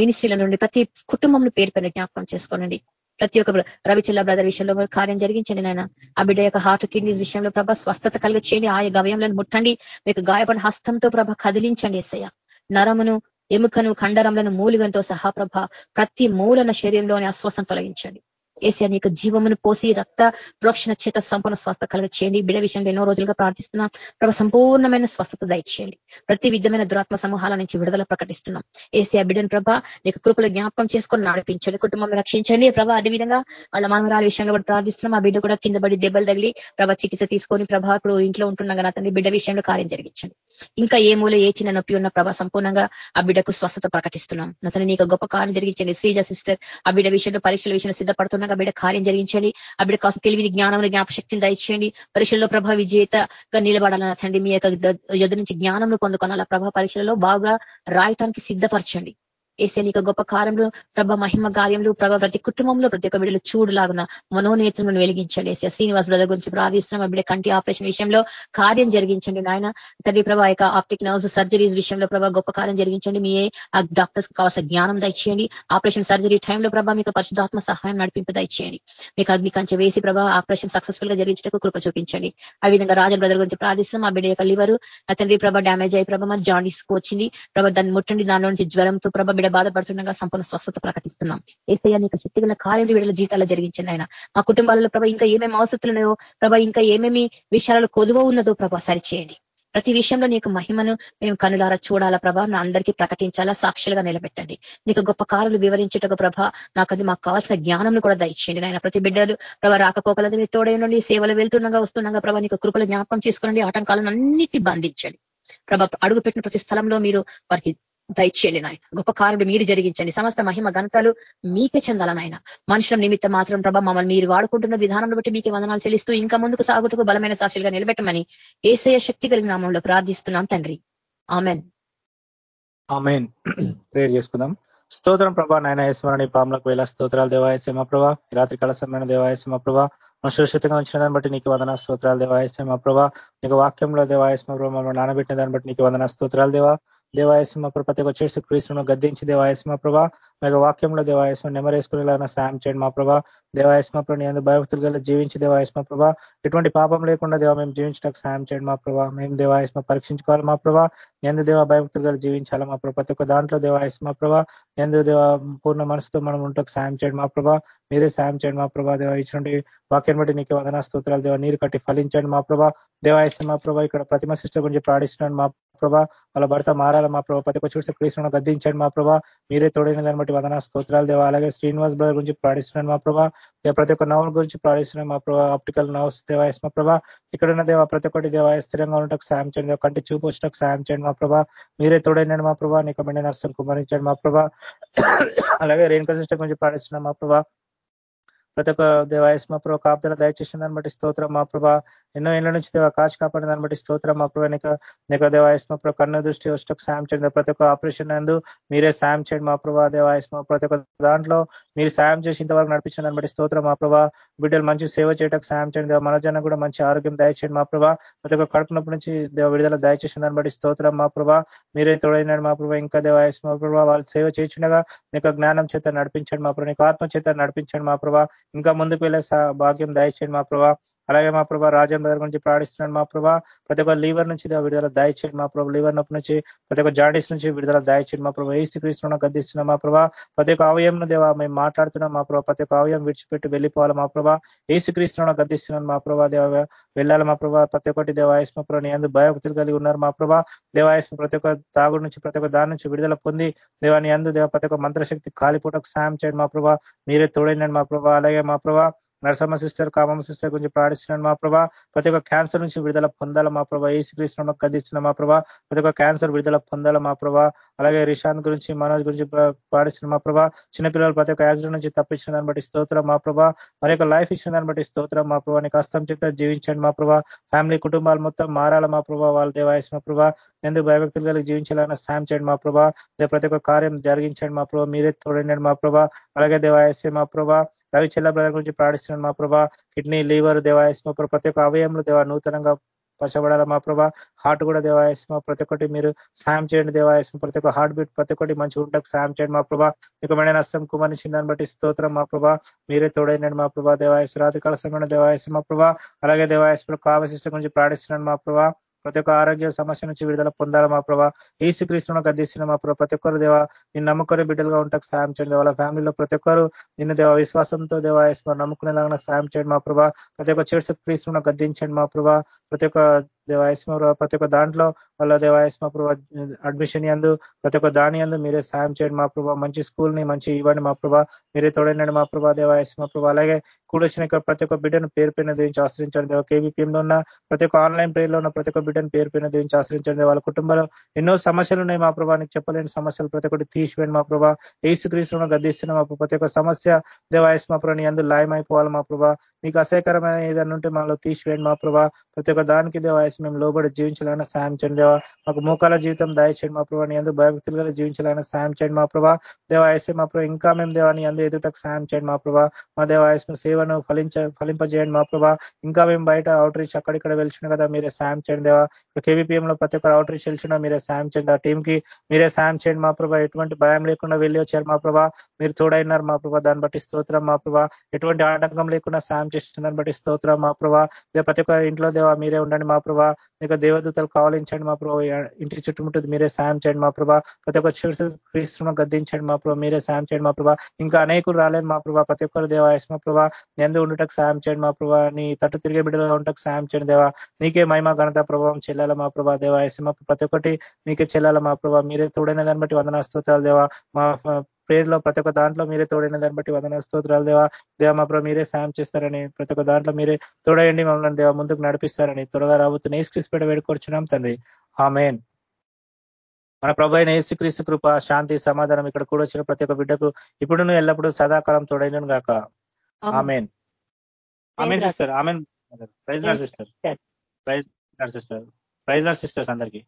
మినిస్ట్రీల నుండి ప్రతి కుటుంబంలో పేరు పైన జ్ఞాపకం చేసుకోనండి. ప్రతి ఒక్క రవిచిల్ల బ్రదర్ విషయంలో కార్యం జరిగించండి నాయన. ఆ బిడ్డ యొక్క హార్ట్ కిడ్నీస్ విషయంలో ప్రభ స్వస్థత కలిగి చేయండి ఆయా గవయంలో ముట్టండి. మీకు గాయపడిన హస్తంతో ప్రభ కదిలించండి ఎస్సయ్య నరమును ఎముకను కండరంలను మూలిగంతో సహా ప్రభ ప్రతి మూలన శరీరంలోని అస్వస్థం తొలగించండి. ఏసీ అనేక జీవమును పోసి రక్త ప్రోక్షణ చేత సంపూర్ణ స్వస్థ కలుగ చేయండి బిడ విషయంలో ఎన్నో రోజులుగా ప్రార్థిస్తున్నాం. ప్రభ సంపూర్ణమైన స్వస్థత దయచేయండి. ప్రతి విధమైన దురాత్మ సమూహాల నుంచి విడుదల ప్రకటిస్తున్నాం. ఏసీ ఆ బిడ్డను ప్రభ నీకు కృపలు జ్ఞాపకం చేసుకొని నడిపించండి. కుటుంబం రక్షించండి. ప్రభ అదేవిధంగా వాళ్ళ మనవరాల విషయంలో కూడా ప్రార్థిస్తున్నాం. ఆ బిడ్డ కూడా కింద పడి దెబ్బలు తగిలి ప్రభ చికిత్స తీసుకొని ప్రభ ఇప్పుడు ఇంట్లో ఉంటున్నాం కదా తండ్రి బిడ్డ విషయంలో కార్యం జరిగించండి. ఇంకా ఏ మూల ఏ చిన్న నొప్పి ఉన్న ప్రభా సంపూర్ణంగా ఆ బిడ్డకు స్వస్థత ప్రకటిస్తున్నాం. అతను నీకు గొప్ప కార్యం జరిగించండి. శ్రీజ సిస్టర్ ఆ బిడ్డ విషయంలో పరీక్షల విషయంలో సిద్ధపడుతున్నా బిడ్డ కార్యం జరిగించండి. ఆ బిడ్డ కాస్త తెలివిని జ్ఞానం జ్ఞాపశక్తిని దయచేయండి. పరీక్షల్లో ప్రభా విజేతగా నిలబడాలని తండ్రి మీ యొక్క యుద్ధ నుంచి జ్ఞానంలో పొందుకోనాల ప్రభా? పరీక్షలలో బాగా రాయటానికి సిద్ధపరచండి. ఏసే నీకు గొప్ప కార్యంలో ప్రభ మహిమ కార్యంలో ప్రభ ప్రతి కుటుంబంలో ప్రతి ఒక్క బిడ్డలు చూడులాగున మనోనేత్రములను వెలిగించండి. ఏసే శ్రీనివాస్ బ్రదర్ గురించి ప్రార్థిస్తున్నాం. బిడ్డ కంటి ఆపరేషన్ విషయంలో కార్యం జరిగించండి నాయన. తండ్రి ప్రభా యొక్క ఆప్టిక్ నర్వ్స్ సర్జరీస్ విషయంలో ప్రభా గొప్ప కార్యం జరిగించండి. మీ ఆ డాక్టర్స్ కావాల్సిన జ్ఞానం దయచేయండి. ఆపరేషన్ సర్జరీ టైంలో ప్రభా మీకు పరిశుధాత్మ సహాయం నడిపింపు దయచేయండి. మీకు అగ్ని కంచె వేసి ప్రభా ఆపరేషన్ సక్సెస్ఫుల్గా జరిగించడానికి కృప చూపించండి. ఆ విధంగా రాజ బ్రదర్ గురించి ప్రార్థిస్తున్నాం. ఆ బిడ్డ యొక్క లివర్ తండ్రి ప్రభా డ్యామేజ్ అయ్యి ప్రభా మరి జాండీస్ వచ్చింది. ప్రభా దాన్ని ముట్టండి. దానిలో నుంచి జ్వరంతో ప్రభా బిడ్డ బాధపడుతుండగా సంపూర్ణ స్వస్థత ప్రకటిస్తున్నాం. ఏసయ్య నీకు శక్తి గల కార్యాలు వీళ్ళ జీవితాల్లో జరిగించండి ఆయన మా కుటుంబాలలో ప్రభ ఇంకా ఏమేమి అవసరాలు ఉన్నాయో ప్రభ ఇంకా ఏమేమి విషయాలలో కొదువ ఉన్నదో ప్రభ సరిచేయండి ప్రతి విషయంలో నీకు మహిమను మేము కనులారా చూడాలా ప్రభా. నా అందరికీ ప్రకటించాలా సాక్షులుగా నిలబెట్టండి. నీకు గొప్ప కారులు వివరించటకు ప్రభ నాకు అది మాకు కావాల్సిన జ్ఞానం కూడా దయచేయండి నాయన. ప్రతి బిడ్డలు ప్రభ రాకపోకలది మీ తోడైనండి సేవలు వెళ్తుండగా వస్తుండగా ప్రభా నీకు కృపలు జ్ఞాపకం చేసుకోండి ఆటంకాలను అన్నిటి బంధించండి. ప్రభ అడుగు పెట్టిన ప్రతి స్థలంలో మీరు వారికి దయచేయండి నాయన. గొప్ప కారుడు మీరు జరిగించండి. సమస్త మహిమ ఘనతలు మీకే చెందాల నాయన. మనుషుల నిమిత్తం మాత్రం ప్రభా మమ్మల్ని మీరు వాడుకుంటున్న విధానంలో బట్టి మీకే వందనాలు చెల్లిస్తూ ఇంకా ముందుకు సాగుటకు బలమైన సాక్షులుగా నిలబెట్టమని ఏసయ శక్తి కలిగిన నామంలో ప్రార్థిస్తున్నాం తండ్రి. ఆమెన్. ఆమెన్. ప్రేర్ చేసుకుందాం. స్తోత్రం ప్రభా నాయన యశ్వరణి పాములకు వేళ స్తోత్రాలు దేవాయసేమ ప్రభా. రాత్రి కాల సమయమైన దేవాయసమ ప్రభా. మన సురక్షితంగా ఉంచిన దాన్ని బట్టి నీకు వందన స్తోత్రాలు దేవాయసమ ప్రభా. నీకు వాక్యంలో దేవాయసమ ప్రభా మమ్మల్ని నానబెట్టిన దాన్ని బట్టి నీకు వందన స్తోత్రాలు దేవా. దేవాయస్మ ప్రతి ఒక్క చేసు క్రీస్తును గద్దించి దేవాయస్మ ప్రభ మీకు వాక్యంలో దేవాయస్మ నెమరేసుకునేలాగా సాయం చేయండి మా ప్రభా. దేవాయస్మ ప్రభు నీ భయభక్తులు గల జీవించి దేవాయస్మ ప్రభ. ఎటువంటి పాపం లేకుండా దేవ మేము జీవించడానికి సాయం చేయండి మా ప్రభా. మేము దేవాయస్మ పరీక్షించుకోవాలి మా ప్రభా. ఎందు దేవ భయభక్తులు గల జీవించాలి మా ప్రభా. ప్రతి ఒక్క దాంట్లో దేవాయస్మ ప్రభ ఎందు దేవ పూర్ణ మనసుతో మనం ఉంటాకు సాయం చేయండి మా ప్రభా. మీరే సాయం చేయండి మా ప్రభా. దేవ ఇచ్చినటువంటి వాక్యం బట్టి నీకు వదనా స్తోత్రాలు దేవ. నీరు కట్టి ఫలించండి మా ప్రభా. దేవాయస్మ మా ప్రభా ఇక్కడ ప్రతిమ సిస్టర్ గురించి ప్రాణిస్తున్నాడు మా ప్రభా వాళ్ళ భర్త మారాల మా ప్రభా ప్రతి ఒక్క చూస్తే క్రీస్తును గద్దించండి మా ప్రభా. మీరే తోడైన దాన్ని బట్టి వదన స్తోత్రాలు దేవా. అలాగే శ్రీనివాస్ బ్రదర్ గురించి ప్రాణిస్తున్నాను మా ప్రభా. ప్రతి ఒక్క నవల గురించి ప్రాణిస్తున్నాను మా ప్రభా. ఆప్టికల్ నౌస్ దేవాయస్ మా ప్రభా. ఇక్కడున్న దేవ ప్రతి ఒక్కటి దేవాయ స్థిరంగా ఉండటకు సాయం చేయండి కంటి చూపు వచ్చటకు సాయం చేయండి మా ప్రభా. మీరే తోడైనాడు మా ప్రభా. నీకు మెండి నష్టం కుమరించండి మా ప్రభా. అలాగే రేణుక సిస్టర్ గురించి ప్రాణిస్తున్నాం మా ప్రభా. ప్రతి ఒక్క దేవాయస్ మా ప్రభు కాపుదల దయచేసిన దాన్ని బట్టి స్తోత్రం మా ప్రభా ఎన్నో ఏళ్ళ నుంచి దేవ కాచి కాపాడిన దాన్ని బట్టి స్తోత్రం మా ప్రభు నీకు నీకు దేవాయస్ మా ప్రభు కన్ను దృష్టి వస్తుకు సాయం చేయండి ప్రతి ఒక్క ఆపరేషన్ నందు మీరే సాయం చేయండి మా ప్రభా దేవాయస్ మా ప్రతి ఒక్క దాంట్లో మీరు సాయం చేసి ఇంతవరకు నడిపించిన దాన్ని బట్టి స్తోత్రం మా ప్రభా బిడ్డలు మంచి సేవ చేయటకు సాయం చేయండి దేవ మనజన కూడా మంచి ఆరోగ్యం దయచేయండి మా ప్రభా ప్రతి ఒక్క కడుపునప్పటి నుంచి దేవ విడుదల దయచేసిన దాన్ని బట్టి స్తోత్రం మా ప్రభా మీరే తోడైనాడు మా ప్రభా ఇంకా దేవాయస్ మా ప్రభా వాళ్ళు సేవ చేయించుండగా నీకు జ్ఞానం చేత నడిపించండి మా ప్రభు నీకు ఆత్మ చేత నడిపించండి మా ప్రభా ఇంకా ముందుకు వెళ్ళే భాగ్యం దయచేయండి మా ప్రభా. అలాగే మా ప్రభా రాజం దగ్గర గురించి ప్రాణిస్తున్నాడు మా ప్రభా ప్రతి ఒక్క లీవర్ నుంచి విడుదల దయచేయండి మా ప్రభు లీవర్ నొప్పి నుంచి ప్రతి ఒక్క జాండీస్ నుంచి విడుదల దయచేయండి మా ప్రభు ఏసు క్రీస్తున్న గద్దిస్తున్నాం మా ప్రభా ప్రతి ఒక్క అవయంను దేవా మేము మాట్లాడుతున్నాం మా ప్రభా ప్రతి ఒక్క అవయం విడిచిపెట్టి వెళ్ళిపోవాలి మా ప్రభా ఏసు క్రీస్తున్న గద్దిస్తున్నాను మా ప్రభా దేవ వెళ్ళాలి మా ప్రభా ప్రతి ఒక్కటి దేవాయస్మ ప్రభు నీ అందు భయభక్తులు కలిగి ఉన్నారు మా ప్రభా దేవాయస్మ ప్రతి ఒక్క తాగుడు నుంచి ప్రతి ఒక్క దాని నుంచి విడుదల పొంది దేవాని అందు దేవ ప్రతి ఒక్క మంత్రశక్తి కాలిపోటకు సాయం చేయండి మా ప్రభా మీరే తోడైనాడు మా ప్రభా అలాగే మా ప్రభా నరసమ్మ సిస్టర్ కామమ్మ సిస్టర్ గురించి ప్రార్థిస్తున్నాను మా ప్రభా ప్రతి ఒక్క క్యాన్సర్ నుంచి విడుదల పొందాల మా ప్రభా ఏ శ్రీకృష్ణ కదిస్తున్న మా ప్రభా ప్రతి ఒక్క క్యాన్సర్ విడుదల పొందాల మా ప్రభా అలాగే రిషాంత్ గురించి మనోజ్ గురించి ప్రాణిస్తున్న మా ప్రభా చిన్నపిల్లలు ప్రతి ఒక్క యాక్సిడెంట్ నుంచి తప్పించిన దాన్ని బట్టి స్తోత్రం మా ప్రభా మరి లైఫ్ ఇచ్చిన దాన్ని బట్టి స్తోత్రం మా ప్రభా నీకు అస్తం చేత జీవించండి మా ప్రభా ఫ్యామిలీ కుటుంబాలు మొత్తం మారాల మా ప్రభా వాళ్ళ దేవాయసిన ప్రభా ఎందుకు భయభక్తులు కలిగి జీవించాలన్న సాయం చేయండి మా ప్రభా ప్రతి ఒక్క కార్యం జరిగించండి మా ప్రభా మీరే తోడండి మా ప్రభా అలాగే దేవాయసే మా ప్రభా రవిచల్ల బ్రదర్ గురించి ప్రాణిస్తున్నాడు మా ప్రభా కిడ్నీ లీవర్ దేవాయస్మ ప్రతి ఒక్క అవయంలో దేవా నూతనంగా పరచబడాల మా ప్రభా. హార్ట్ కూడా దేవాయస్మ ప్రతి ఒక్కటి మీరు సాయం చేయండి దేవాయస్మ ప్రతి ఒక్క హార్ట్ బీట్ ప్రతి ఒక్కటి మంచి ఉండకు సాయం చేయండి మా ప్రభా. ఇక మెడ నష్టం కుమరించిన దాన్ని బట్టి స్తోత్రం మా ప్రభా. మీరే తోడైనాడు మా ప్రభా దేవాయస్ రాతి సమయంలో దేవాయస్మ ప్రభా. అలాగే దేవాయస్మ కావశిష్టం గురించి ప్రాణిస్తున్నాడు మా ప్రభా. ప్రతి ఒక్క ఆరోగ్య సమస్య నుంచి విడుదల పొందాలి మా ప్రభా. ఏసుక్రీస్తును గద్దిస్తున్న మా ప్రభా. ప్రతి ఒక్కరు దేవ నిన్ను నమ్ముకొని బిడ్డలుగా ఉంటాకు సాయం చేయండి వాళ్ళ ఫ్యామిలీలో ప్రతి ఒక్కరు నిన్ను దేవ విశ్వాసంతో దేవ నమ్ముకునేలాగా సాయం చేయండి మా ప్రభా. ప్రతి ఒక్క చెడు క్రీస్తును గద్దించండి మా ప్రభా. ప్రతి ఒక్క దేవాయస్మ ప్రతి ఒక్క దాంట్లో వాళ్ళ దేవాయస్మ ప్రభా అడ్మిషన్ ఎందు ప్రతి ఒక్క దాని ఎందు మీరే సాయం చేయండి మా ప్రభా. మంచి స్కూల్ని మంచి ఇవ్వండి మా ప్రభా. మీరే తోడండి మా ప్రభా దేవాయస్మ ప్రభా. అలాగే కూడొచ్చిన ప్రతి ఒక్క బిడ్డను పేరు పైన దీవించి ఆశ్రయించండి దేవ. కేబీపీఎంలో ఉన్న ప్రతి ఒక్క ఆన్లైన్ ప్రేయర్లో ఉన్న ప్రతి ఒక్క బిడ్డను పేరు పైన దీవించి ఆశ్రయించండి వాళ్ళ కుటుంబంలో ఎన్నో సమస్యలు ఉన్నాయి మా ప్రభా. నీకు చెప్పలేని సమస్యలు ప్రతి ఒక్కటి తీసివేయండి మా ప్రభా. ఏసు క్రీస్తును గద్దిస్తున్న మా ప్రతి ఒక్క సమస్య దేవాయస్మ ప్రభా ఎందు లాయమైపోవాలి మా ప్రభా. నీకు అసహ్యకరమైన ఏదైనా ఉంటే మనలో తీసివేయండి మా ప్రభా. ప్రతి ఒక్క దానికి దేవాయస్మ మేము లోబడి జీవించాలని సాయం చేయండి దేవా మాకు మోకాల జీవితం దయచేయండి మా ప్రభావ నీ భయభక్తులు భయభక్తులుగా జీవించాలని సాయం చేయండి మా ప్రభా దేవాయసే మా ప్రభావ ఇంకా మేము దేవాని అందరూ ఎదుటకు సాయం చేయండి మా ప్రభా మా దేవాయస్మ సేవను ఫలించ ఫలింపజేయండి మా ప్రభా ఇంకా మేము బయట అవుట్ రీచ్ అక్కడిక్కడ వెళ్తున్నాం కదా మీరే సాయం చేయండి దేవా కేవీపీఎం లో ప్రతి ఒక్కరు అవుట్ రీచ్ వెళ్తున్నా మీరే సాయం చేయండి ఆ టీం కి మీరే సాయం చేయండి మా ప్రభా ఎటువంటి భయం లేకుండా వెళ్ళి వచ్చారు మా ప్రభా మీరు తోడైనారు మా ప్రభా దాన్ని బట్టి స్తోత్రం మా ప్రభా ఎటువంటి ఆటంకం లేకుండా సాయం చేసిన దాన్ని బట్టి స్తోత్రం మా ప్రభా ప్రతి ఒక్క ఇంట్లో దేవా మీరే ఉండండి మా ప్రభా నీకు దేవదూతలు కావాలించండి మా ప్రభా. ఇంటి చుట్టుముట్టు మీరే సాయం చేయండి మా ప్రభా. ప్రతి ఒక్క క్రీస్తును గద్దించండి మా ప్రభా. మీరే సాయం చేయండి మా ప్రభా. ఇంకా అనేకులు రాలేదు మా ప్రభా. ప్రతి ఒక్కరు దేవాయస్ మా ప్రభా. ఎందు ఉండటకు సాయం చేయండి మా ప్రభా. నీ తట్టు తిరిగే బిడ్డలో ఉండటకు సాయం చేయండి దేవా. నీకే మహిమ ఘనత ప్రభావం చెల్లాల మా ప్రభా దేవాయస్ మా ప్రతి ఒక్కటి మీకే చెల్లాల మా ప్రభా. మీరే తోడైన దాన్ని బట్టి వందనా స్తోత్రాలు దేవా. మా ప్రేయర్లో ప్రతి ఒక్క దాంట్లో మీరే తోడైన దాన్ని బట్టి వదన స్తోత్రాలు. దేవా దేవా మా ప్రభు మీరే సాయం చేస్తారని ప్రతి ఒక్క దాంట్లో మీరే తోడయండి మమ్మల్ని దేవా ముందుకు నడిపిస్తారని త్వరగా రాబోతున్న ఏసు క్రిస్పేట వేడుకొచ్చున్నాం తండ్రి. ఆమెన్. మన ప్రభు అయిన యేసుక్రీస్తు కృప శాంతి సమాధానం ఇక్కడ కూడా వచ్చిన ప్రతి ఒక్క బిడ్డకు ఇప్పుడు నువ్వు ఎల్లప్పుడూ సదాకాలం తోడైనను గాక. Amen. Amen. Sister. Amen. Praise sister. Praise sister. Praise sisters అందరికీ.